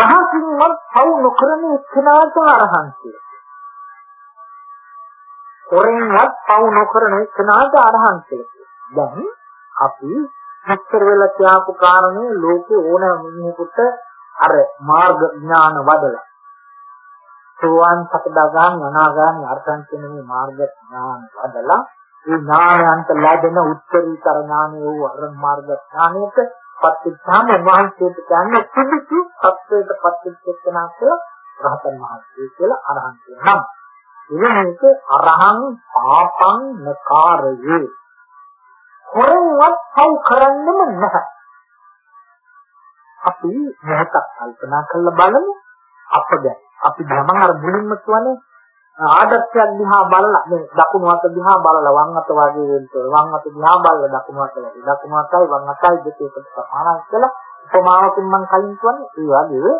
රහසින්වත් පව් නොකරන එක්කනාට අරහන් කියලා. හොරෙන්වත් පව් නොකරන එක්කනාට අරහන් කියලා. දැන් අපි හතර වෙලා කියපු කාරණේ ලෝකේ ඕනෑම මිනිහෙකුට අර මාර්ග ඥාන වදලා සෝවාන් සකදාගාමි අනාගාමි අර්ථයන් කියන මේ මාර්ග ඥාන වදලා ඒ ඥානයන්ට ලැබෙන උත්තරීතර ඥානය වූ අර මාර්ග ඥානයට පත්‍චාම වහන්සේට කියන්නේ සුදුසු සත්‍යයට පත්‍චෙච්චනා කියලා රහතන් වහන්සේ කියලා අරහන් කියනවා. එවැනික අරහං පාපං නකාරයේ හොරවත් පව් කරන්නෙම නැහැ. අපි මොහොතක් කල්පනා කරලා බලමු අප දැන් අපි ධමං අර මුලින්ම කියන්නේ ආදර්ශයක් දිහා බලලා මේ දකුණු අත දිහා බලලා වම් අත වගේ වෙන්න වම් අත දිහා බලලා දකුණු අත වගේ දකුණු අතයි වම් අතයි දෙකේකට සමානයි කියලා උපමාවකින් මම කලින් කියන්නේ ඒ වගේ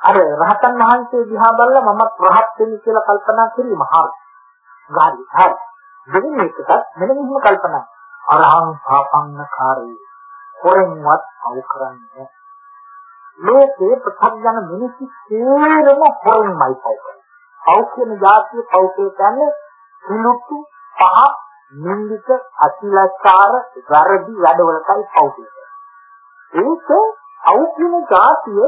අර රහතන් වහන්සේ දිහා බලලා මම රහත් වෙන්න කියලා කල්පනා කිරීම හරි. හරි හරි. දෙවෙනි එකත් මෙන්න මෙහෙම කල්පනා. අරහං පාපන්නකාරී. හොරෙන්වත් අවු කරන්නේ. ලෝකේ ප්‍රත්‍යඥ මිනිස්සු සියලුම හොරුම්මයි කවුද? කව් කියන જાතිය කවුද කියන්නේ? සුළුතු පහ නින්දිත අතිලස්කාර වැරදි වැඩවලටයි කවුද? ඒක කව් කියන જાතිය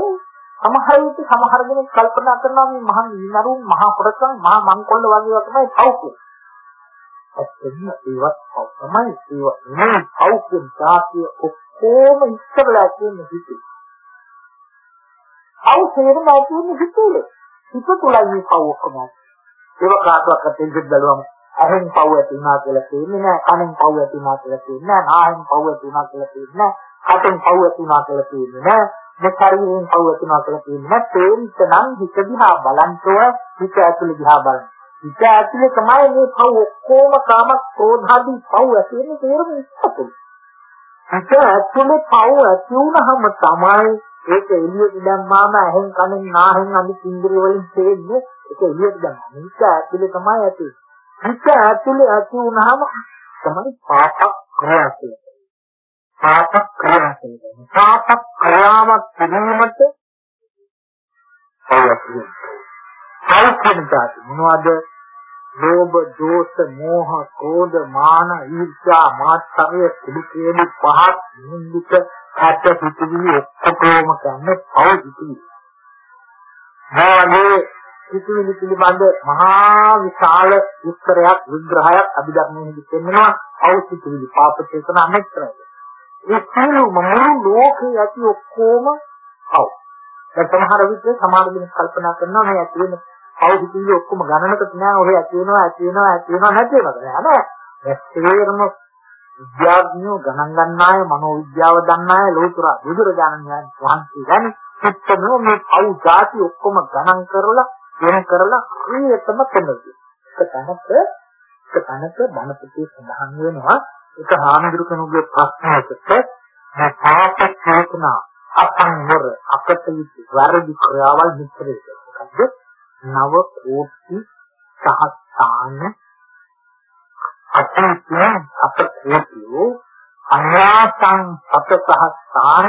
සමහර විට සමහර දෙනෙක් කල්පනා කරනවා මේ මහා නිනරුන් මහා හොරකම් මහා මංකොල්ල වගේ තමයි කව් කියන්නේ. ඇත්තම ඒවත් කව් තමයි ඒවා නෙමෙයි කව් කියන જાතිය ඔක්කොම ඉස්සරලා තියෙන හිතේ පව් තේරුම් ගන්න හිතේ. හිත තුළයි මේ පව ඔක්කොම. ඒක කාටවත් අතෙන් බැලුවම අහෙන් පව් ඇති වුණා කියලා තේින්නේ නැහැ. කනෙන් පව් ඇති වුණා කියලා තේින්නේ නැහැ. නාහෙන් පව් ඇති වුණා කියලා තේින්නේ නැහැ. කටෙන් පව් ඇති වුණා කියලා තේින්නේ නැහැ. මේ ශරීරයෙන් පව් ඇති වුණා කියලා තේින්නේ නැහැ. තේින්න නම් හිත දිහා බලන්තෝ හිත ඇතුළේ දිහා බලන්න. හිත ඇතුලේ තමයි මේ පව් ඔක්කොම කාම ක්‍රෝධාදී පව් ඇති වෙන්නේ තේරුම් ඉස්සතුයි. හිත ඇතුලේ පව් ඇති වුණාම තමයි ඒක එළියට දැම්මාම ඇහෙන් කනෙන් නාහෙන් අනිත් ඉන්ද්‍රිය වලින් තේන්නේ ඒක එළියට දැම්මා. හිත ඇතුලේ තමයි ඇති. හිත ඇතුලේ ඇති වුණාම තමයි පාප ක්‍රියාව පාප ක්‍රියාව පාප ක්‍රියාවක් කිරීමට අවශ්‍යයි. මොනවද? ලෝභ, දෝෂ, මෝහ, ක්‍රෝධ, මාන, ඊර්ෂ්‍යා, මාත්තරය, කුඩු කියන පහත් නින්දිත ඇට පිටිවිලි ඔක්කොම ගන්න පෞදිති. මොනවාගේ පිටිවිලි පිළිබඳ මහා විශාල විස්තරයක් විග්‍රහයක් අභිධර්මයේ දෙන්නවා පෞදිතිවිලි පාප චේතන අනෙක්තරයි. ඒ සියලුම මුළු ලෝකේ ඇති ඔක්කොම පව්. දැන් සමහර විට සමහර දෙනෙක් කල්පනා කරනවා මේ ඇති වෙන පෞදිතිවිලි ඔක්කොම ගණනකට නෑ ඔය ඇති වෙනවා ඇති වෙනවා ඇති වෙනවා නැති වෙනවා නෑ. ඒ සියලුම විද්‍යාඥයෝ ගණන් ගන්නාය මනෝ විද්‍යාව දන්නාය ලෝතුරා බුදුරජාණන් වහන්සේ ගැන සිත්තනෝ මේ පව් જાති ඔක්කොම ගණන් කරලා වෙන කරලා හරියටම පෙන්නනවා. ඒක තනක ඒක තනක බණපොතේ සඳහන් වෙනවා ඒක හාමුදුරු කෙනෙකුගේ ප්‍රශ්නයකට මේ පාප චේතනා අපංවර අපතේ වැරදි ක්‍රියාවල් මිත්‍රයෙක්. මොකද නව කෝටි සහස්තාන අතීතයේ අපකේතියෝ අනාසං සතසහස්තාන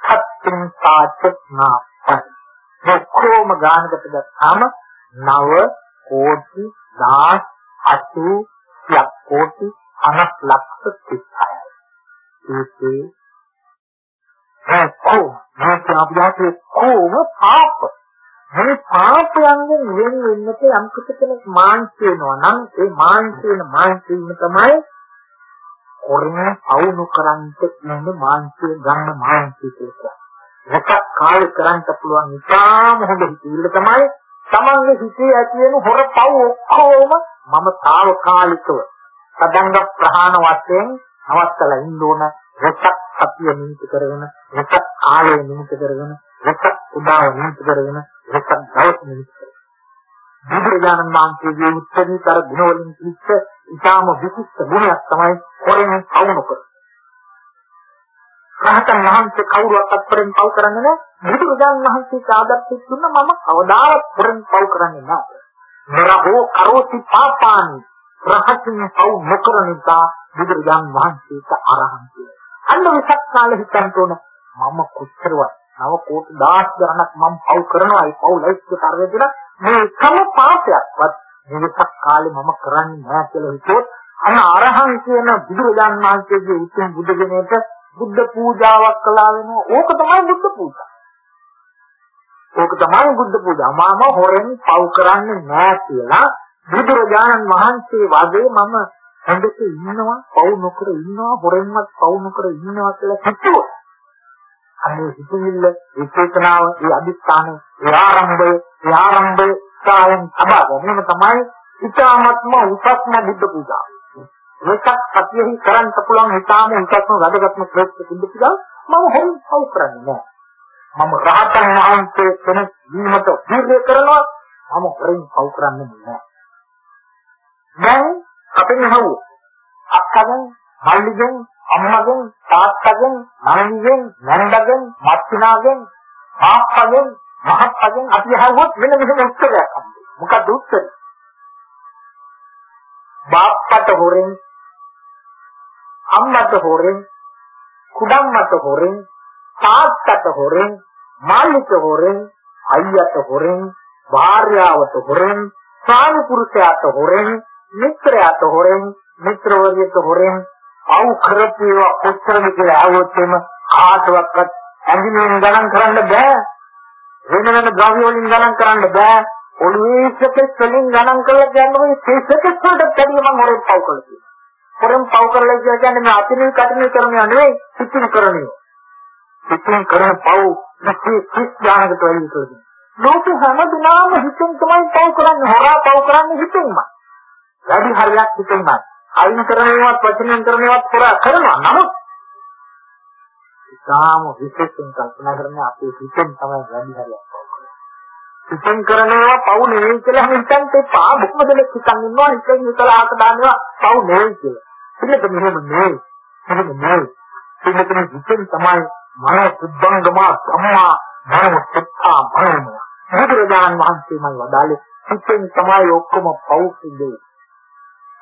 සත්‍යං සාචත්නාපයි ඔක්කොම ගානකට ගත්තාම නව කෝටි 10 80 යක් කෝටි අනක් ලක්ෂ 36යි ඒකේ ඒකෝ මේක අපිට කොහොම පාප මේ පාපයන්ගෙන් වෙන වෙන්නට යම් කෙනෙක් මාන්සි වෙනවා නම් ඒ මාන්සි වෙන මාන්සි වීම තමයි ඔරින අවුණු කරන්ට ඉන්න මාන්සි ගන්න මාන්සි කියලා. එක කාලේ කරන්ට පුළුවන් ඉතාම හොඳ හිතවිල්ල තමයි තමන්ගේ හිතේ ඇති වෙන හොර පව් ඔක්කොම මම తాවකාලිකව සදංග ප්‍රහාණ වශයෙන් අවස්ථලා ඉන්න ඕන රසක් සතිය නිමිති කරගෙන රසක් කාලය නිමිති කරගෙන රසක් උදාව නිමිති කරගෙන රසක් දවස් නිමිති කරගෙන බුදුරජාණන් වහන්සේගේ උත්තරීතර ගුණවලින් පිච්ච ඉතාම විශිෂ්ට ගුණයක් තමයි කොරෙන් අවුණු කර. රහතන් වහන්සේ කවුරුවත් අත්පරින් පව් කරන්නේ නැහැ. බුදුරජාණන් වහන්සේට ආදර්ශයක් දුන්න මම කවදාවත් කොරෙන් පව් කරන්නේ නැහැ. නරහෝ කරෝති පාපානි රහතන් පව් නොකරන නිසා බුදුරජාණන් වහන්සේට අරහන් කියනවා. අන්න විසක් කාලේ හිතන්න ඕන මම කොච්චරවත් නව කෝටි දහස් ගණනක් මම පව් කරනවා. ඒ පව් ලයිස්ට් එක අරගෙන මේ එකම පාපයක්වත් විසක් කාලේ මම කරන්නේ නැහැ කියලා හිතුවොත් අන්න අරහන් කියන බුදුරජාණන් වහන්සේගේ උතුම් බුදු ගුණයට බුද්ධ පූජාවක් කළා වෙනවා. ඕක තමයි බුද්ධ පූජා. ඕක තමයි බුද්ධ පූජා. මම හොරෙන් පව් කරන්නේ නැහැ කියලා බුදුරජාණන් වහන්සේ වගේ මම හොඳට ඉන්නවා පව් නොකර ඉන්නවා හොරෙන්වත් පව් නොකර ඉන්නවා කියලා හිතුවා. අනේ හිතවිල්ල ඒ චේතනාව ඒ අදිස්ථාන ඒ ආරම්භය ඒ ආරම්භය සායන් අබා ගැනීම තමයි ඉතාමත්ම උසස්ම බුද්ධ පූජා. මේකත් සතියෙහි කරන්න පුළුවන් ඉතාම උසස්ම වැදගත්ම ප්‍රයත්න බුද්ධ පූජා මම හොරෙන් පව් කරන්නේ නැහැ. මම රහතන් වහන්සේ කෙනෙක් වීමට වීර්ය කරනවා මම හොරෙන් පව් කරන්නේ නැහැ. දැන් අපෙන් අහුව අක්කගෙන් මල්ලිගෙන් අම්මගෙන් තාත්තගෙන් නංගිගෙන් නන්දගෙන් මත්තිනාගෙන් ආප්පගෙන් මහත්පගෙන් අපි අහුවොත් මෙන්න මෙහෙම උත්තරයක් හම්බෙයි මොකද උත්තරේ? බාප්පට හොරෙන් අම්මට හොරෙන් කුඩම්මට හොරෙන් තාත්තට හොරෙන් මාළිට හොරෙන් අයියට හොරෙන් භාර්යාවට හොරෙන් ස්වාමි පුරුෂයාට හොරෙන් මිත්‍රයාට හොරෙන් මිත්‍රවරියට හොරෙන් අවු කරපේවා කොච්චරද කියලා ආවොත් එම කාටවත් ඇඟිල්ලෙන් ගණන් කරන්න බෑ. වෙන වෙන ද්‍රව්‍ය වලින් ගණන් කරන්න බෑ. ඔළුවේ සෙකස් වලින් ගණන් කරලා කියන්නේ මේ සෙකස් වලට වැඩිය මම හොරෙන් පව් කළා කියලා හොරෙන් පව් කරලා කියන්නේ මේ අතිනේ කටිනේ කරන්නේ නෙවෙයි පිටින් කරන්නේ පිටින් කරන පව් නැති කිස් ඥානකට වැඩි කරන්නේ ලෝක හැම දිනම හිතෙන් තමයි පව් කරන්නේ හොරා පව් කරන්නේ හිතෙන්මයි. වැඩි හරියක් හිතෙන්නයි. අයින් කරනේවත් වචනෙන් කරනේවත් පුරා කරනවා. නමුත් ඉතාම විශේෂයෙන් කල්පනා කරන්නේ අපේ හිතෙන් තමයි වැඩි හරියක් හිතෙන් කරනවා පව් නෙවෙයි කියලා හිතන්න එපා. මොකද දෙයක් හිතන් ඉන්නවා හිතෙන් හිතලා ආක දානවා පව් නෙවෙයි කියලා. පිළිද මෙහෙම නෙවෙයි. එහෙම නෙවෙයි. පිළිදෙන හිතෙන් තමයි මන සුද්ධංගම සම්මා මනම සත්තා මනම. බුදුරජාණන් වහන්සේමයි වදාළේ හිතෙන් තමයි ඔක්කොම පව් සිද්ධ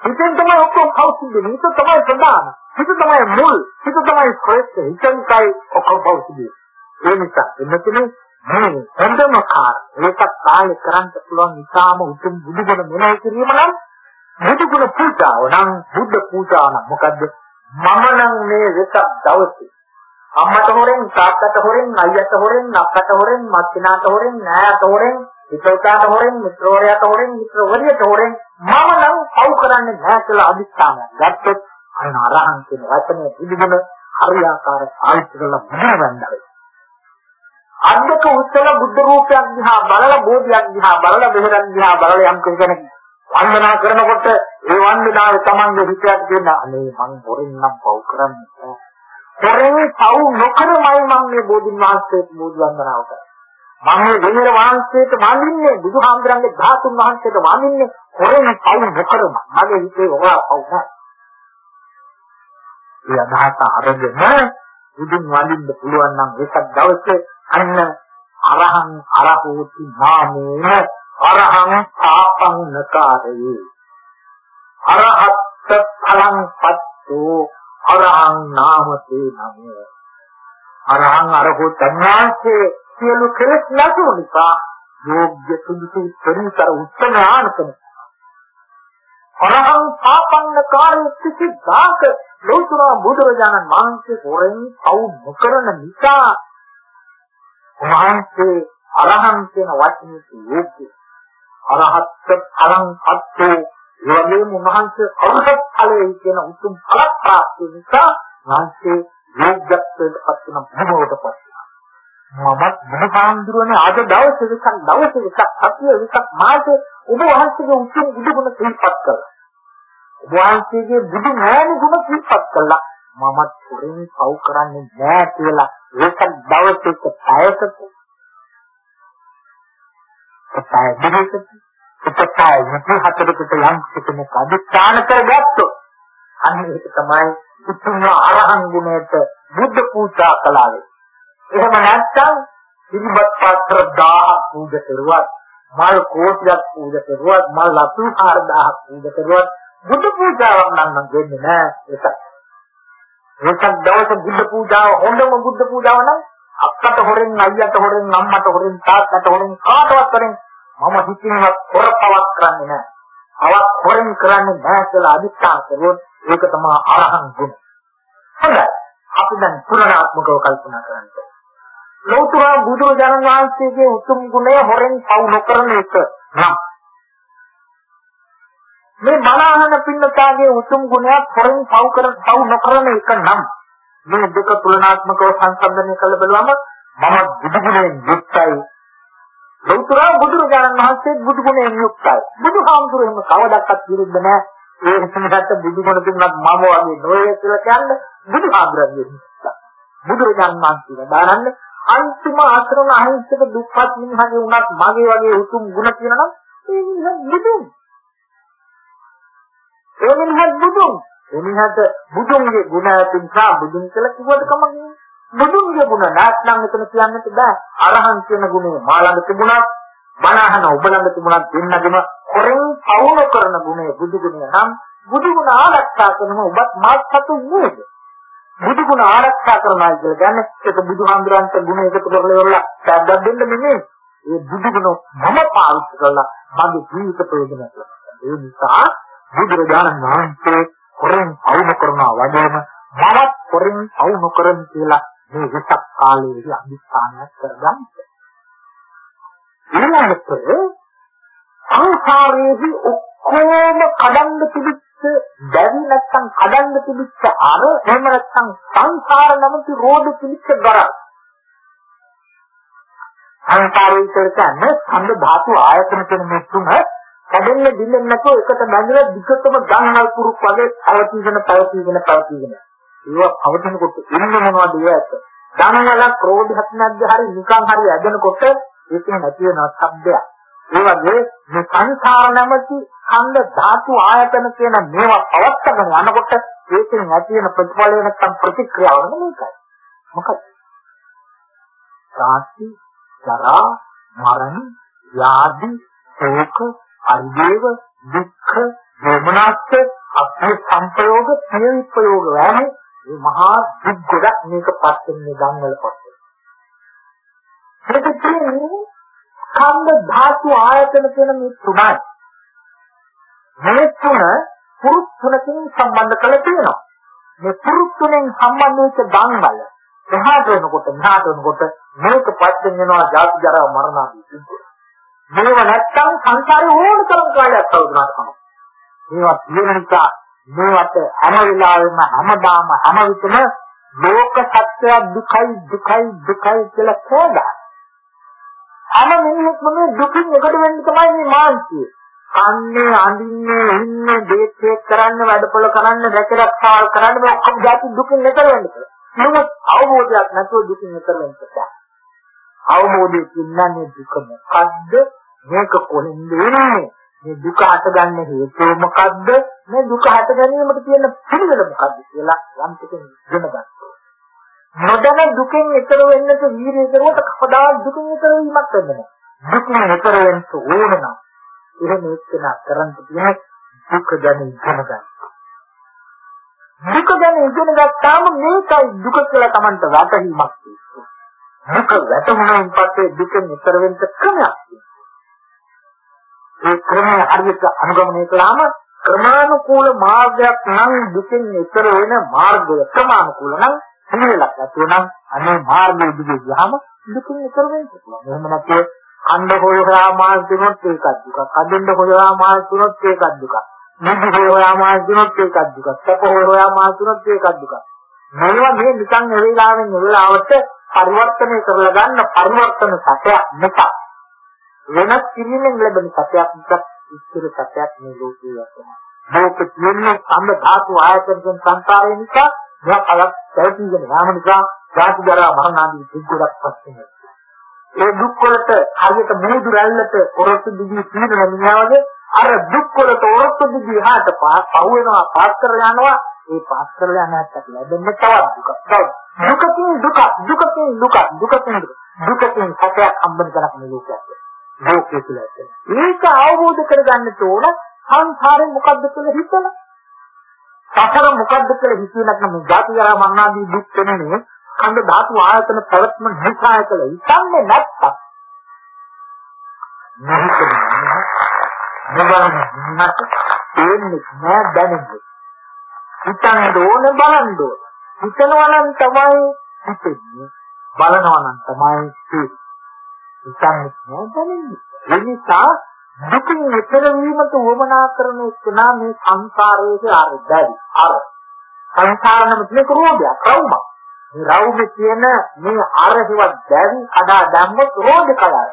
හිතෙන් තමයි ඔක්කොම පව් සිද්ධ වෙන්නේ. හිත තමයි ප්‍රධාන. හිත තමයි මුල්. හිත තමයි ශ්‍රේෂ්ඨ. හිතෙන් තමයි ඔක්කොම පව් සිද්ධ වෙන්නේ. ඒ නිසා එන්නතුනේ මේ හොඳම කාර්ය ඒක කාලේ කරන්න පුළුවන් ඉතාම උතුම් බුදුගුණ මෙනෙහි කිරීම නම් බුදුගුණ පූජාව නම් බුද්ධ පූජාව නම් මොකද්ද මම නම් මේ වෙසක් දවසේ අම්මට හොරෙන් තාත්තට හොරෙන් අයියට හොරෙන් අක්කට හොරෙන් මත්ිනාට හොරෙන් නෑට හොරෙන් හිතවතාට හොරෙන් මිත්‍රවරයාට හොරෙන් මිත්‍රවරියට හොරෙන් මම නම් පව් කරන්නේ නැහැ කියලා අදිස්ථානයක් ගත්තොත් අන්න අරහන් කියන වචනේ පිළිබඳ හරියාකාර ආයත කරලා බුදුරවන්දයි අද්දක උත්තර බුද්ධ රූපයක් දිහා බලලා බෝධියක් දිහා බලලා බෙහෙරක් දිහා බලලා යම් කෙනෙක් වන්දනා කරනකොට ඒ වන්දනාවේ Tamange හිතයට දෙන්න අනේ මං හොරින් නම් පව් කරන්නේ හොරෙන් පව් නොකරමයි මම මේ බෝධින් වහන්සේට බෝධි වන්දනාව කරන්නේ මම මේ දෙවියන් වහන්සේට වඳින්නේ බුදුහාමුදුරන්ගේ ධාතුන් වහන්සේට වඳින්නේ හොරෙන් පව් නොකරම මගේ හිතේ ඔයා පව් නැහැ. ඒ අදහස අරගෙන බුදුන් වඳින්න පුළුවන් නම් එකක් දවසේ අන්න අරහං අරහෝති නාමේන අරහං පාපං නකාරේ. අරහත් ඵලං පත්තෝ අරහං නාමතේ නමෝ. අරහං අරහෝ තඥාසේ සියලු කෙලෙස් නැතු නිසා යෝග්‍ය සුදුසු පරිතර උත්තර ආනතන. අරහං පාපං නකාරේ කිසිදාක ලෝතර බුදුරජාණන් වහන්සේ හොරෙන් පව් නොකරන නිසා උන්වහන්සේ අරහන් කියන වචනේ යෝග්‍ය අරහත් ඵලං අත්තෝ ඒ වගේම උන්වහන්සේ අරහත් ඵලයේ කියන උතුම් ඵල ප්‍රාප්තිය නිසා උන්වහන්සේ යෝග්‍යත්වයට පත් වෙන භවයට පත් වෙනවා මම බුදුහාමුදුරනේ අද දවසේ විසක් දවසේ විසක් සතිය විසක් මාසේ ඔබ වහන්සේගේ උතුම් බුදුගුණ සිහිපත් කළා. ඔබ වහන්සේගේ බුදු ඥාන ගුණ සිහිපත් කළා. මමත් පුරින් පව් කරන්නේ නැහැ කියලා ඒක දවසක පැයකට. පැය දෙකකට. උපතයි මුතු හතරකට ලං කෙනෙක් අධිෂ්ඨාන කරගත්තොත් අන්න ඒක තමයි උතුම් අරහන් ගුණයට බුද්ධ පූජා කළාවේ. එහෙම නැත්නම් පිළිබත් පාත්‍ර 1000 පූජා කරුවත් මල් කෝටියක් පූජා කරුවත් මල් ලතු 4000ක් පූජා කරුවත් බුදු පූජාවක් නම් වෙන්නේ නැහැ ඒකයි ඒකක් දවස බුද්ධ පූජාව හොඳම බුද්ධ පූජාව නම් අක්කට හොරෙන් අයියට හොරෙන් අම්මට හොරෙන් තාත්තට හොරෙන් කාටවත් හොරෙන් මම හිතින්වත් හොරපවක් කරන්නේ නැහැ. අවක් හොරෙන් කරන්නේ නැහැ කියලා අදිස්ථාන කළොත් ඒක තමයි අරහන් ගුණ. හොඳයි. අපි දැන් පුරණාත්මකව කල්පනා කරන්න. ලෞතර බුදුරජාණන් වහන්සේගේ උතුම් ගුණය හොරෙන් පවු නොකරන එක නම්. මේ බණහන පින්නතාගේ උතුම් ගුණයක් හොරෙන් පව් කර පව් නොකරන එක නම්. මේ දෙක තුලනාත්මකව සංසන්දනය කළ බලවම මම බුදු ගුණයෙන් යුක්තයි. ලෞතර බුදුරජාණන් වහන්සේ බුදු ගුණයෙන් යුක්තයි. බුදුහාමුදුරුවෝ එහෙම කවදාවත් විරුද්ධ නැහැ ඒ හිතනකට බුදු ගුණ දුන්නත් මම වගේ නොවේ කියලා කියන්නේ බුදුහාමුදුරුවෝ බුදුරජාණන් වහන්සේ දානන්නේ අන්තිම අසරණ අහිංසක දුක්පත් මිනිහගේ උනත් මගේ වගේ උතුම් ගුණ කියනනම් ඒ මිනිහ බුදුන් ඒ මිනිහත් බුදුන්. ඒ මිනිහට බුදුන්ගේ ගුණ තින්සා බුදුන් කියලා කිව්වට කමක් නෑ. බුදුන්ගේ ගුණ නැත්නම් එතන කියන්නට බෑ. අරහන් කියන ගුණය මා ළඟ තිබුණා. බණහන ඔබ ළඟ තිබුණා දෙන්නගෙම හොරෙන් පවුල කරන ගුණය බුදු ගුණය නම් බුදු ගුණ ආරක්ෂා කරනම ඔබත් මාත් සතු නේද? බුදු ගුණ ආරක්ෂා කරනවා කියලා කියන්නේ ඒක බුදුහාමුදුරන්ට ගුණ එකතු කරලා ඉවරලා සැද්දක් දෙන්න නෙමෙයි. ඒ බුදු ගුණ මම පාවිච්චි කරලා මගේ ජීවිත ප්‍රයෝජනයක් ලබනවා. ඒ නිසා බුදුරජාණන් වහන්සේ හොරෙන් අවුන කරනවා වගේම මමත් හොරෙන් අවුන කරන් කියලා මේ විසක් කාලයේදී අදිස්ථානයක් කරගන්න. ඊළඟට සංසාරයේදී ඔක්කොම කඩන්න තිබිච්ච බැරි නැත්තම් කඩන්න තිබිච්ච අර එහෙම නැත්තම් සංසාර නැමැති රෝධ තිබිච්ච දර සංසාරයේ කියන්නේ ඡන්ද ධාතු ආයතන කියන මේ තුන කඩෙන්න දින්නෙන්නේ නැතුව එකට බැඳලා දිගටම ගන්නල් පුරුක් වගේ අවතිගෙන පැවතිගෙන පැවතිගෙන. ඒවා අවදිනකොට ඉන්න මොනවද ඒවා ඇත්ත. ධනවල ක්‍රෝධ හත්නක්ද හරි නිකන් හරි ඇදෙනකොට ඒකේ නැති වෙන શબ્දයක්. ඒ වගේ මේ සංඛාර නැමැති ඛණ්ඩ ධාතු ආයතන කියන මේවා පවත්තගෙන යනකොට ඒකෙන් ඇති වෙන ප්‍රතිඵලය නැත්තම් ප්‍රතික්‍රියාව මේකයි. මොකද? රාශි, ජරා, මරණ, ව්‍යාධි, ශෝක, අරිදේව, දුක්ඛ, දෝමනස්ස, අත්‍ය සංපයෝග, ප්‍රිය විපයෝග වැනි මේ මහා දුක් ගොඩක් මේක පස්සෙන් ගන්නවල පස්සේ. ඒක කියන්නේ ස්කන්ධ ධාතු ආයතන කියන මේ තුනයි. මේ තුන පුරුත් තුනකින් සම්බන්ධ කරලා තියෙනවා. මේ පුරුත් තුනෙන් සම්බන්ධ වෙච්ච ගංගල එහාට වෙනකොට මෙහාට වෙනකොට මේක පස්සෙන් යනවා ජාති ජරා මරණ ආදී සිද්ධ. මේව නැත්තම් සංසාරේ ඕන තරම් කාලයක් අවුනාට තමයි. මේවා තියෙන නිසා මේවට හැම වෙලාවෙම හැමදාම හැම විටම ලෝක සත්‍ය දුකයි දුකයි දුකයි කියලා කියනවා. හැම මිනිහෙක්ම මේ දුකින් එකට වෙන්න තමයි මේ මානසිකය. අන්නේ අඳින්නේ ඉන්නේ දේශේ කරන්න වැඩපොළ කරන්න රැක රක්ෂාවල් කරන්න මේ ඔක්කොම જાති දුකින් එතර වෙන්න කියලා. නමුත් අවබෝධයක් නැතුව දුකින් එතර වෙන්න බෑ. අවබෝධය කියන්නේ දුක මොකද්ද? මේක කොහෙන්ද එන්නේ? මේ දුක හටගන්න හේතුව මොකද්ද? මේ දුක හට ගැනීමට තියෙන පිළිවෙල මොකද්ද කියලා යම් කිසි ඉගෙන ගන්න. නොදැන දුකෙන් ඈතර වෙන්නට වීර්යය කරුවට කවදා දුකින් ඈතර වීමක් වෙන්නේ නැහැ. දුකින් ඈතර වෙන්න ඕන නම් එහෙම එක්කන කරන්න තියෙන දුක ගැන ඉගෙන ගන්න. දුක ගැන ඉගෙන ගත්තාම මේකයි දුක කියලා Tamanට වැටහීමක් තියෙනවා. දුක වැටහුණාන් පස්සේ දුකෙන් ඈතර වෙන්න ක්‍රමයක් ඒ ක්‍රමය හරියට අනුගමනය කළාම ක්‍රමානුකූල මාර්ගයක් නම් දුකෙන් ඈතර වෙන මාර්ගය ක්‍රමානුකූල නම් පිළිවෙලක් නැතුව නම් අනේ මාර්ගයේ දිගේ ගියාම දුකින් ඈතර වෙන්න පුළුවන්. එහෙම නැත්නම් අන්න හොයලා මාස් දුනොත් ඒකක් දුකක්. අදින්න හොයලා මාස් දුනොත් ඒකක් දුකක්. නිදි හොයලා මාස් දුනොත් ඒකක් දුකක්. සැප හොයලා මාස් දුනොත් ඒකක් දුකක්. මේවා මේ නිකන් එවේලාවෙන් එවේලාවට පරිවර්තනය කරලා ගන්න පරිවර්තන සත්‍යයක් නැත. වෙනස් කිරීමෙන් ලැබෙන සත්‍යයක් මිසක් ඉස්තර සත්‍යයක් මේ ලෝකයේ නැහැ. මේක කියන්නේ සම්ම ධාතු ආයතනයෙන් සංකාරය නිසා මෙයා කලක් පැවතීගෙන යාම නිසා ජාති ජරා මරණ ආදී දුක් ගොඩක් පස්සේ ඒ දුක් වලට හරියට මුහුදු රැල්ලට ඔරොත්තු දිවි සීන මිනිහාගේ අර දුක් වලට ඔරොත්තු දිවි හාට පාස් පහු වෙනවා පාස් කරලා යනවා ඒ පාස් කරලා යන හැටට ලැබෙන්නේ තවත් දුක. දුකකින් දුක දුකකින් දුක දුකකින් දුකකින් සත්‍යයක් හම්බෙන්න තරක් නෙලෝකයක්. ලෝකයේ කියලා කියන්නේ. මේක අවබෝධ කරගන්න ඕන සංසාරේ මොකද්ද කියලා හිතලා. සතර මොකද්ද කියලා හිතුවේ නැත්නම් මේ ධාතු ජරා මරණාදී දුක් වෙනනේ ස්කන්ධ ධාතු ආයතන පැවැත්ම නිසාය කියලා හිතන්නේ නැත්තම්. නැහිතන්නේ නෑ එන්නේ නෑ දැනෙන්නේ. හිතන්න ඕන බලන්න ඕන. හිතනවා නම් තමයි හිතෙන්නේ. බලනවා නම් තමයි හිතෙන්නේ. හිතන්නේ නෑ දැනෙන්නේ. ඒ නිසා දුකින් ඈතර වීමට උවමනා කරන එක්කනා මේ සංසාරයේ අර්ධයි. අර සංසාරනම තියෙන රෝගයක්, රවුමක්. මේ රවුමේ තියෙන මේ අරහිවත් දැවි කඩා දැම්මොත් රෝධ කලයි.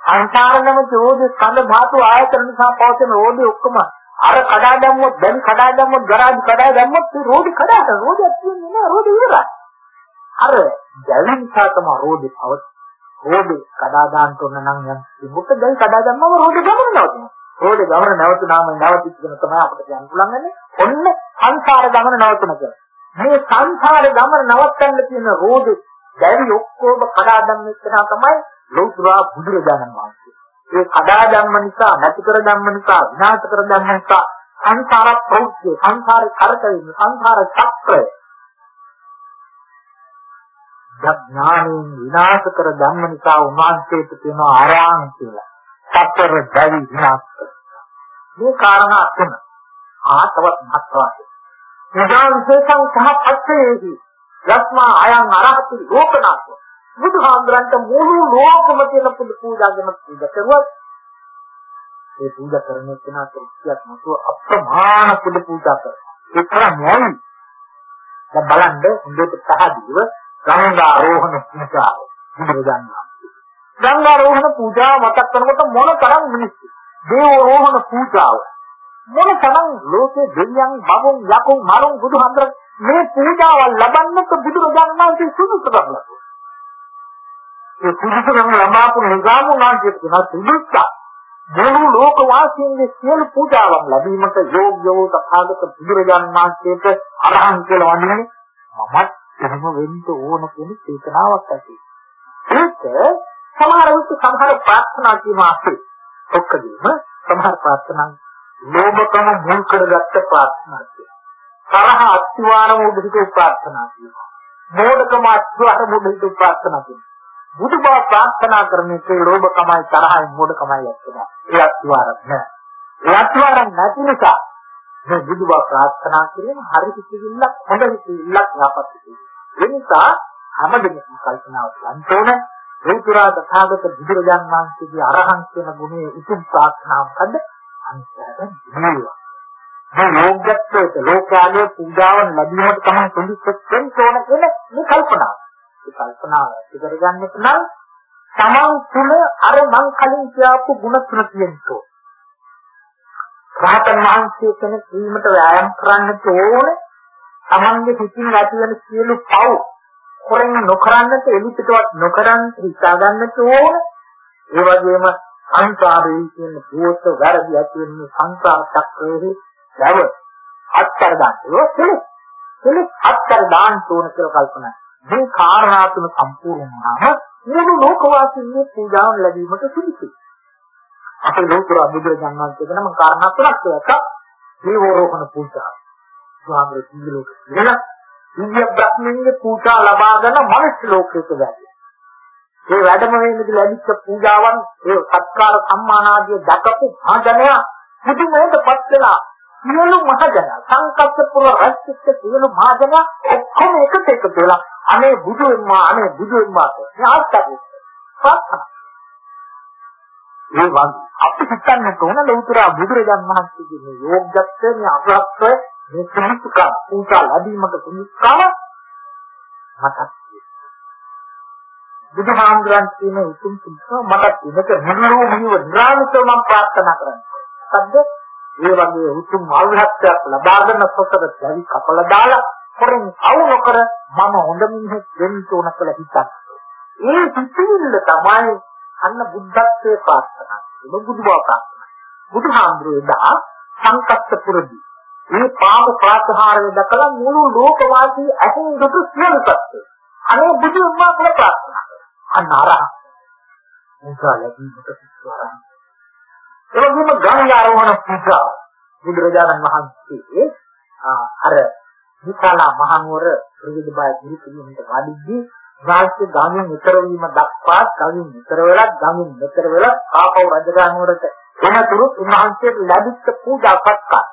සංසාරනම රෝධ ස්කන්ධ ධාතු ආයතන නිසා පවතින රෝධය ඔක්කොම අර කඩා දැම්මොත් දැන් කඩා දැම්මොත් ගරාජ් කඩා දැම්මොත් මේ රෝධි කඩාට රෝධයක් තියෙන්නේ නෑ රෝධය ඉවරයි. අර දැවි නිසා තමයි රෝධය පවතින්නේ. රෝදේ කඩා දාන්න ඕන නම් යම් මොකද දැන් කඩා දැම්මම රෝදේ ගමන නවතිනවා. රෝදේ ගමන නැවතුනාම නැවතිච්ච කෙන තමයි අපිට කියන්න පුළුවන් වෙන්නේ. ඔන්න සංසාර ගමන නවතුන කියලා. මේ සංසාර ගමන නවත්තන්න තියෙන රෝදේ දැවි ඔක්කොම කඩා දැම්ම නිසා තමයි ලෞතුරා බුදුරජාණන් වහන්සේ. ඒ කඩා දැම්ම නිසා නැති කර දැම්ම නිසා විනාශ කර දැම්ම නිසා සංසාර ප්‍රවෘත්ති සංසාර කරකැවීම සංසාර චක්‍රය ඥාණයෙන් විනාශ කර ධම්ම නිසා උන්වහන්සේට කියන ආරාම කියලා. සතර දැවි විනාශ මේ කාරණා තුන ආතවත් මහත්වාදී. එදා විශේෂං සහ පච්චේහි යස්මා අයං අරහති ලෝකනාථ. බුදුහාමුදුරන්ට මුළු ලෝකම තියෙන පුදු පූජාගෙන පූජා කරුවා. ඒ පූජා කරන කෙනාට උත්සාහ නැතුව අප්‍රමාණ පුදු පූජා කරනවා. ඒ තරම් නෑ. දැන් බලන්න හොඳට පැහැදිලිව ගංගා ආරෝහණ නිසා බුදුරජාණන් ගංගාරෝහණ පූජාව මතක් කරනකොට මොන තරම් මිනිස්සු? දේවරෝහණ පූජාව. මොන තරම් ලෝකේ දෙවියන් බබුන් යකුන් මරුන් බුදුහන්තර මේ පූජාවල් ලබන්නත් බුදුරජාණන් වහන්සේ සුදුසු කරලා ඒ සුදුසු කරන ලබාපු නිගාමුනාන්සේ කියන සුදුසු. මුළු ලෝක වාසීන්ගේ සියලු පූජාවන් ලැබීමට යෝග්‍යව තථාගත බුදුරජාණන් වහන්සේට අරහන් කියලා වන්නේ මමත් එහෙම වෙන්න ඕන කියන චේතනාවක් ඇති. ඒක සමහර විට සමහර ප්‍රාර්ථනා කියන ආසේ ඔක්කොදීම සමහර ප්‍රාර්ථනා ලෝභකම මුල් කරගත්ත ප්‍රාර්ථනා කියනවා. තරහ අත්වාරම උදිත ප්‍රාර්ථනා කියනවා. මෝඩකම අත්වාරම උදිත ප්‍රාර්ථනා කියනවා. බුදුබව ප්‍රාර්ථනා කරන එකේ ලෝභකමයි තරහයි මෝඩකමයි ඇත්තද? ඒ අත්වාරක් නෑ. ඒ අත්වාරක් නැති නිසා මේ බුදුබව ප්‍රාර්ථනා කිරීම හරි කිසිවිල්ලක් හොඳ කිසිවිල්ලක් යහපත් කිසිවිල්ලක්. ඒ නිසා හැමදෙයක්ම කල්පනාවට ගන්න ඕනේ. රූතුරා තථාගත බුදුරජාන් වහන්සේගේ අරහන් කියන ගුණයේ උතුම් ප්‍රාර්ථනාව මොකද්ද? අනිත්‍යයෙන් දිනනවා. මේ යෝග්‍යත්වයට ලෝකාලයේ පූජාවන් ලැබීමට තමයි සුදුසුකම් වෙන්න ඕන කියන මේ කල්පනාව. මේ කල්පනාව ඇති කරගන්නට නම් තමන් තුළ අර මං කලින් කියපු ගුණ තුන තියෙනවා. රහතන් වහන්සේ කෙනෙක් වීමට වෑයම් කරන්නට ඕනේ. තමන්ගේ සිතින් ඇති වෙන සියලු පව් හොරෙන් නොකරන්නට එලිපිටවත් නොකරන් හිතා ගන්නට ඕන. ඒ වගේම සංසාරයේ කියන භූත වැරදි ඇති වෙන සංසාර චක්‍රයේ දැව අත්තර දාන්න. ඒක කෙලෙස් අත්තර දාන්න ඕන කියලා කල්පනා. මේ කාරණා තුන සම්පූර්ණ වුණාම මුළු ලෝකවාසීන්ගේ පූජාවන් ලැබීමට සුදුසුයි. අපේ ලෝතර බුදුරජාණන් වහන්සේ කියන මම කාරණා තුනක් කියනවා. දේවෝරෝහණ පූජාව. ස්වාමීන් වහන්සේ ලෝකෙ ඉඳලා දිව්‍ය බ්‍රහ්මණයේ පූජා ලබාගෙන මනුෂ්‍ය ලෝකයට වැඩි. ඒ වැඩම වෙන්නදී ලැබිච්ච පූජාවන් ඒ සත්කාර සම්මානාදිය දකපු මහජනයා පුදුමයටපත් වෙලා සියලු මහජන සංකප්පපුර රැස්ච්ච සියලු මහජන ඔක්කොම එකට එකතු වෙලා අනේ බුදු වෙනවා අනේ බුදු වෙනවා කියලා ආස්තකේ ප්‍රාර්ථනා මේ වන් අපි හිතන්නට ඕන ලෞතර බුදුරජාන් වහන්සේගේ මේ යෝග්‍යත්වය මේ අපරත්වය මේ සුදුසුකම් උන්ට ලැබීමට සුදුසුකම මතක් බුදුහාමුදුරන් කියන උතුම් සුදුසුකම මතක් ඉන්නක මොනෝ මිනිව නිරාමිතව මම ප්‍රාර්ථනා කරන්නේ. සද්ද ඒ වගේ උතුම් අවහත්යක් ලබාගෙන සතර දැවි කපලා දාලා කොරින් අවු නොකර මම හොඳ මිනිහෙක් වෙන්න ඕන කියලා හිතන්න. ඒ සිතිවිල්ල තමයි අන්න බුද්ධත්වයේ ප්‍රාර්ථනා. ඒක බුදුබව ප්‍රාර්ථනා. බුදුහාමුදුරුවෝ දා සංකප්පපුරදී මේ පාප ප්‍රාතිහාරය දැකලා මුළු ලෝකවාසී ඇතින් දුටු සියලු සත්ත්වෝ අනේ බුදු උම්මා කියලා ප්‍රාර්ථනා කරනවා. අන්න අරහ. මුසාලදීකට සිස්වරන්. ඒ වගේම ගංගාරෝහණ පූජා බුදුරජාණන් වහන්සේ අර විශාලා මහනුවර ප්‍රවිදබාය ගිහින් වාඩිදී රාජ්‍ය ගාමින් විතර වීම දක්වා ගාමින් විතර වෙලා ගාමින් විතර වෙලා ආපහු රජගහනුවරට එනතුරු උන්වහන්සේට ලැබිච්ච පූජා සත්කාර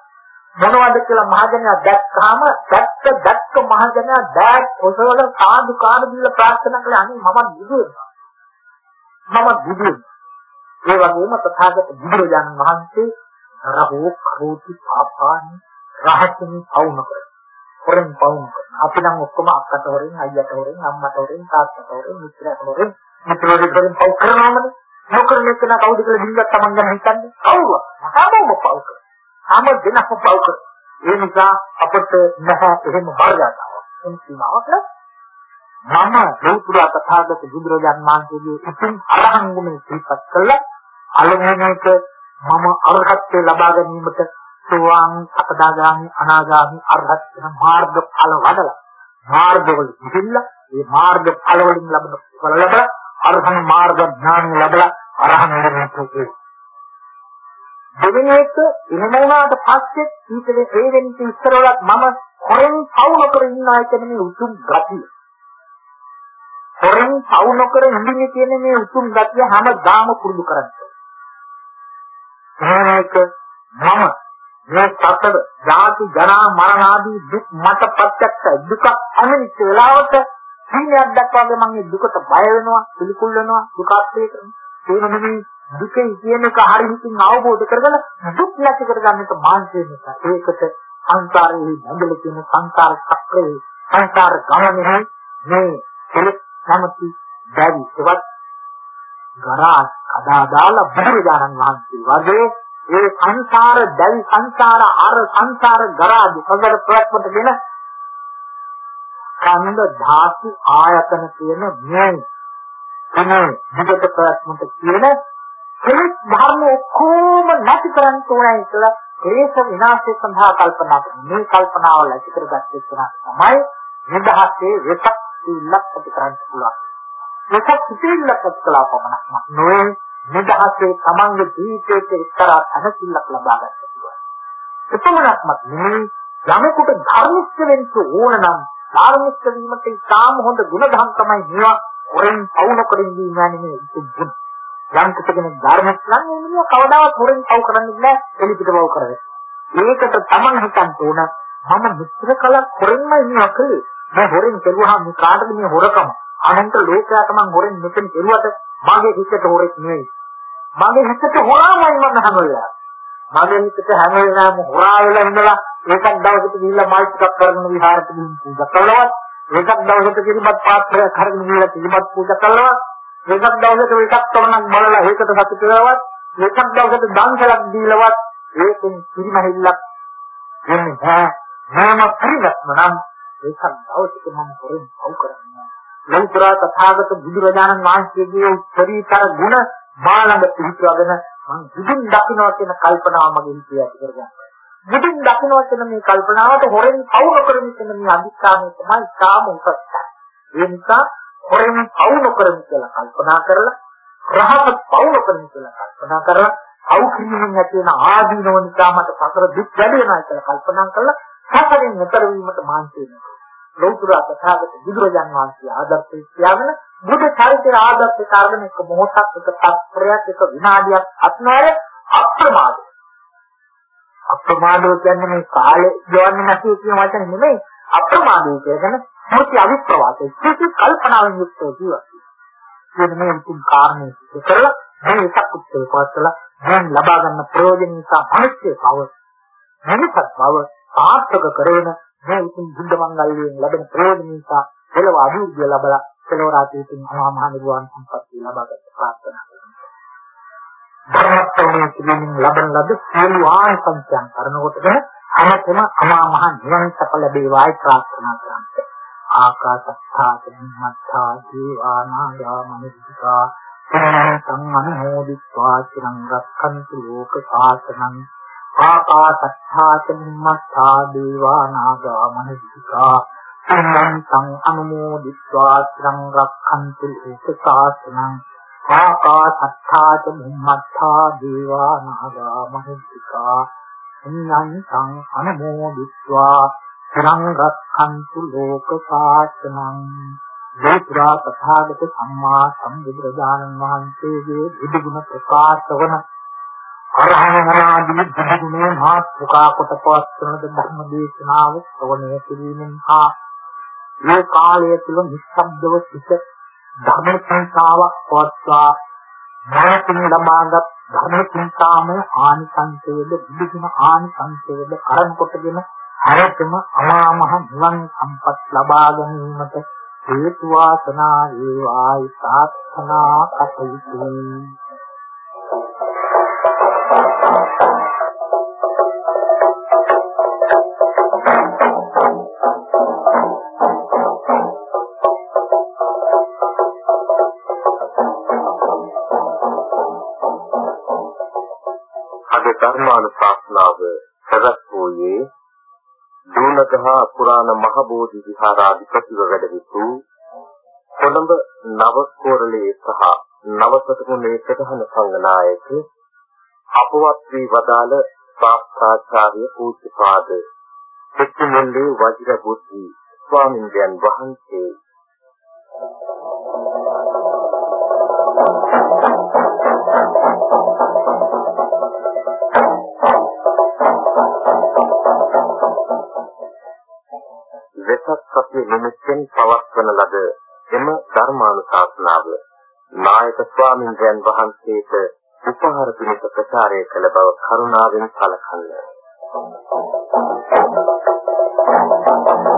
මොනවද කියලා මහජනයා දැක්කාම දැක්ක දැක්ක මහජනයා දැක් ඔසවල සාදු කාණ දීලා ප්‍රාර්ථනා කළා අනේ මම බුදු වෙනවා මම බුදු ඒ වගේම තථාගත බුදුරජාණන් වහන්සේ රහෝ කෝටි පාපානි රහතන් පවුන කර හොරෙන් පවුන කර අපි නම් ඔක්කොම අක්කට හොරෙන් අයියට හොරෙන් අම්මට හොරෙන් තාත්තට හොරෙන් මිත්‍රයට හොරෙන් මිත්‍රවරුන් හොරෙන් පව් කරනවනේ නොකරන එක නා කවුද කියලා දින්ගත් තමන් ගැන හිතන්නේ කවුරුවා මටම පව් කරනවා හැම දිනක්ම පව් කර. ඒ නිසා අපට නැහැ එහෙම මර්යාදාවක්. එන් සීමාවක් මම ලෝතුරා තථාගත බුදුරජාන් වහන්සේගේ උතුම් අරහන් ගුණ සිහිපත් කළා. අලමනේක මම අරහත්ත්වය ලබා ගැනීමට සෝවාන් සකදාගාමි අනාගාමි අරහත් වෙන මාර්ග ඵල වඩලා මාර්ගවල ඉතිල්ලා මේ මාර්ග ඵල වලින් ලැබෙන ඵල ලැබලා අරහන් මාර්ග ඥාන ලැබලා අරහන් වෙනකොට දෙවෙනි එක එහෙම වුණාට පස්සේ ඊටේ ඒ වෙනින් ඉස්සරවලත් මම හොරෙන් පවු නොකර ඉන්නා කියන මේ උතුම් ගතිය. හොරෙන් පවු නොකර ඉන්නේ කියන මේ උතුම් ගතිය හැමදාම පුරුදු කරන්න. එහෙමක මම මේ සතර ජාති ජරා මරණ ආදී දුක් මට ප්‍රත්‍යක්ෂ දුක අනිත් වෙලාවට සිහියක් දක්වාගේ මම මේ දුකට බය වෙනවා පිළිකුල් වෙනවා දුක අපේ කරනවා. ඒ නෙමෙයි දුකේ කියන එක හරියටින් අවබෝධ කරගෙන දුක් නැති කරගන්නට මානසික නිසා. ඒකට සංසාරයේ නැඹල කියන සංසාර චක්‍රයේ සංසාර ගමනේ මේ කෙලෙස් නැමැති බැරි ඒවත් ගරා කඩා දාලා බුදුරජාණන් වහන්සේ වගේ ඒ සංසාර දැවි සංසාර අර සංසාර ගරා දුකකට ප්‍රවත්මටගෙන කන්ද ධාතු ආයතන කියන මේ තමයි විගත ප්‍රවත්මට කියන කෙලෙස් ධර්ම ඔක්කොම නැති කරන්න ඕනේ කියලා ක්ලේශ විනාශය සඳහා කල්පනා කරන මේ කල්පනාවල් ඇති කරගත්තේ තමයි නිදහසේ වෙසක් ඉල්ලක් ඇති කරන්න පුළුවන්. වෙසක් ඉතිල්ලක් ඇති කළා පමණක් නොවේ නිදහසේ තමන්ගේ ජීවිතයේ එක්තරා තනසිල්ලක් ලබා ගන්න පුළුවන්. එපමණක්ම නෙමෙයි යමෙකුට ධර්මිෂ්ඨ වෙන්න ඕන නම් ධර්මිෂ්ඨ වීමට ඉතාම හොඳ ගුණධම් තමයි මේවා හොරෙන් පවු නොකරින් ඉන්නේ නේ ගුණ. යම් කෙනෙක් ධර්මිෂ්ඨ නම් මේ මිනිහා කවදාවත් හොරෙන් පවු කරන්නේ නැහැ එලිපිට පවු කරන්නේ. ඒකට තමන් හිතන්න ඕන මම මිත්‍ර කලක් හොරෙන්ම ඉන්නවා කලේ. මම හොරෙන් කෙරුවා මේ කාටද මේ හොරකම? අනන්ත ලෝකයට මම හොරෙන් මෙතන කෙරුවට මගේ හිතට හොරෙක් නෙවෙයි. මගේ හිතට හොරාමයි මම හැමෝලා. මගේ හිතට හැම වෙලාවෙම හොරා වෙලා ඉඳලා ඒකක් දවසට ගිහිල්ලා මල් ටිකක් කරගෙන විහාරට ගිහින් පූජා කළා. ඒකක් දවසට කිරිබත් පාත්‍රයක් කරගෙන ගිහිල්ලා කිරිබත් පූජා කළා. ඒකක් දවසට එකක් තොරණක් බලලා ඒකට සතුට වෙලවත්. ඒකක් දවසට දන්සලක් දීලවත් ඒකෙන් පිරිමහිල්ලක් එන්නේ නැහැ. මම පරිගත්ම නම් ඒකක් දවසක මම හොරෙන් පව් කරන්නේ. ලෞතර තථාගත බුදුරජාණන් වහන්සේගේ උත්තරීතර ගුණ මා ළඟ පිහිටවගෙන මම බුදුන් දකින්නවා කියන කල්පනාව මගේ හිතේ ඇති කරගන්නවා. බුදුන් දකින්නවා කියන මේ කල්පනාවට හොරෙන් පවු නොකරමින් කියන මේ අදිස්ථානය තමයි සාම උපස්ථාන. ඒ නිසා හොරෙන් පවු නොකරමින් කියලා කල්පනා කරලා රහත් පවු නොකරමින් කියලා කල්පනා කරලා පවු කිරීමෙන් ඇති වෙන ආදීනව නිසා මට සතර දුක් වැඩි වෙනවා කියලා කල්පනා කරලා සසරෙන් නතර වීමට මාන්ති වෙනවා. ලෞතර තථාගත බුදුරජාන් වහන්සේ ආදර්ශය කියගෙන බුදු චරිතය ආදර්ශය කාරණා එක මොහොතක් එක තත්පරයක් එක විනාඩියක් අත්නෑර අප්‍රමාද අප්‍රමාදෝ කියන්නේ මේ කාලේ යවන්නේ නැති කියන වචන නෙමෙයි. අප්‍රමාදෝ කියන්නේ මොකද අවිප්‍රවාසය කිසි කල්පනාවෙන් යුක්තව ජීවත් වෙන මේ උතුම් කාරණේ කරලා මේ එකක් උත්තර පවත්ලා දැන් ලබා ගන්න ප්‍රයෝජන නිසා මිනිස්සේ බව මනසත් බව සාර්ථක කරගෙන මේ උතුම් බුද්ධ මංගල්‍යයෙන් ලැබෙන ප්‍රයෝජන නිසා පෙළව අභිවෘද්ධිය ලැබලා පෙළව රාජ්‍යයෙන් අමා මහ නිවන් සම්පත්තිය ලබා ගන්න ප්‍රාර්ථනා ධර්මස්තවනේ පිළිමින් ලබන ලද සියලු ආනිසංසයන් කරනකොටද අමතම අමා මහ නිවන් සප ලැබේවායි ප්‍රාර්ථනා කරන්නේ. ආකාශත්තා චින්මත්තා ජීවානාගා මනිස්සා සම්මනෝදිත්වා චිරං රක්ඛන්තු ලෝක සාසනං ආකාශත්තා චින්මත්තා දේවානාගා මනිස්සා සම්මන්තං අනුමෝදිත්වා චිරං රක්ඛන්තු ලෝක සාසනං ආකාශත්තා ච බුම්මත්තා දේවා නාගා මහිත්‍තිකා පුඤ්ඤන්තං අනමෝදිත්වා චිරං රක්ඛන්තු ලෝක සාසනං දේත්‍රා තථාගත සම්මා සම්බුදුරජාණන් වහන්සේගේ බුදු ගුණ ප්‍රකාශ වන අරහණාදී බුදු ගුණේ මහා පුකා කොට පවත්වන ධර්ම දේශනාව ශ්‍රවණය කිරීමෙන් හා මේ කාලය තුල නිස්සබ්දව සිට ධර්ම සංසාවක් පවත්වා මාතින් ලබාගත් ධර්ම සංසාමය ආනිසංසයේද බුදුගුණ ආනිසංසයේද අරන් කොටගෙන හැරෙතම අමා මහ නිවන් සම්පත් ලබා ගැනීමට හේතු වාසනා වේවායි ප්‍රාර්ථනා කටයුතු. ධර්මානුශාසනාව පැවැත්වුවේ දූලගහ පුරාණ මහ බෝධි විහාරාධිපතිව වැඩ සිටු කොළඹ නවකෝරළේ සහ නවසතුනේ ප්‍රධාන සංඝනායක අපවත් වී වදාළ ශාස්ත්‍රාචාර්ය පූජ්‍යපාද පෙත්තිමුල්ලේ වජිරබුද්ධි ස්වාමින්දයන් වහන්සේ සතිය නිමිත්තෙන් පවත්වන ලද එම ධර්මානුශාසනාව නායක ස්වාමීන් වහන්සේට උපහාර පිණිස ප්‍රචාරය කළ බව කරුණාවෙන් සැලකන්න. Thank you.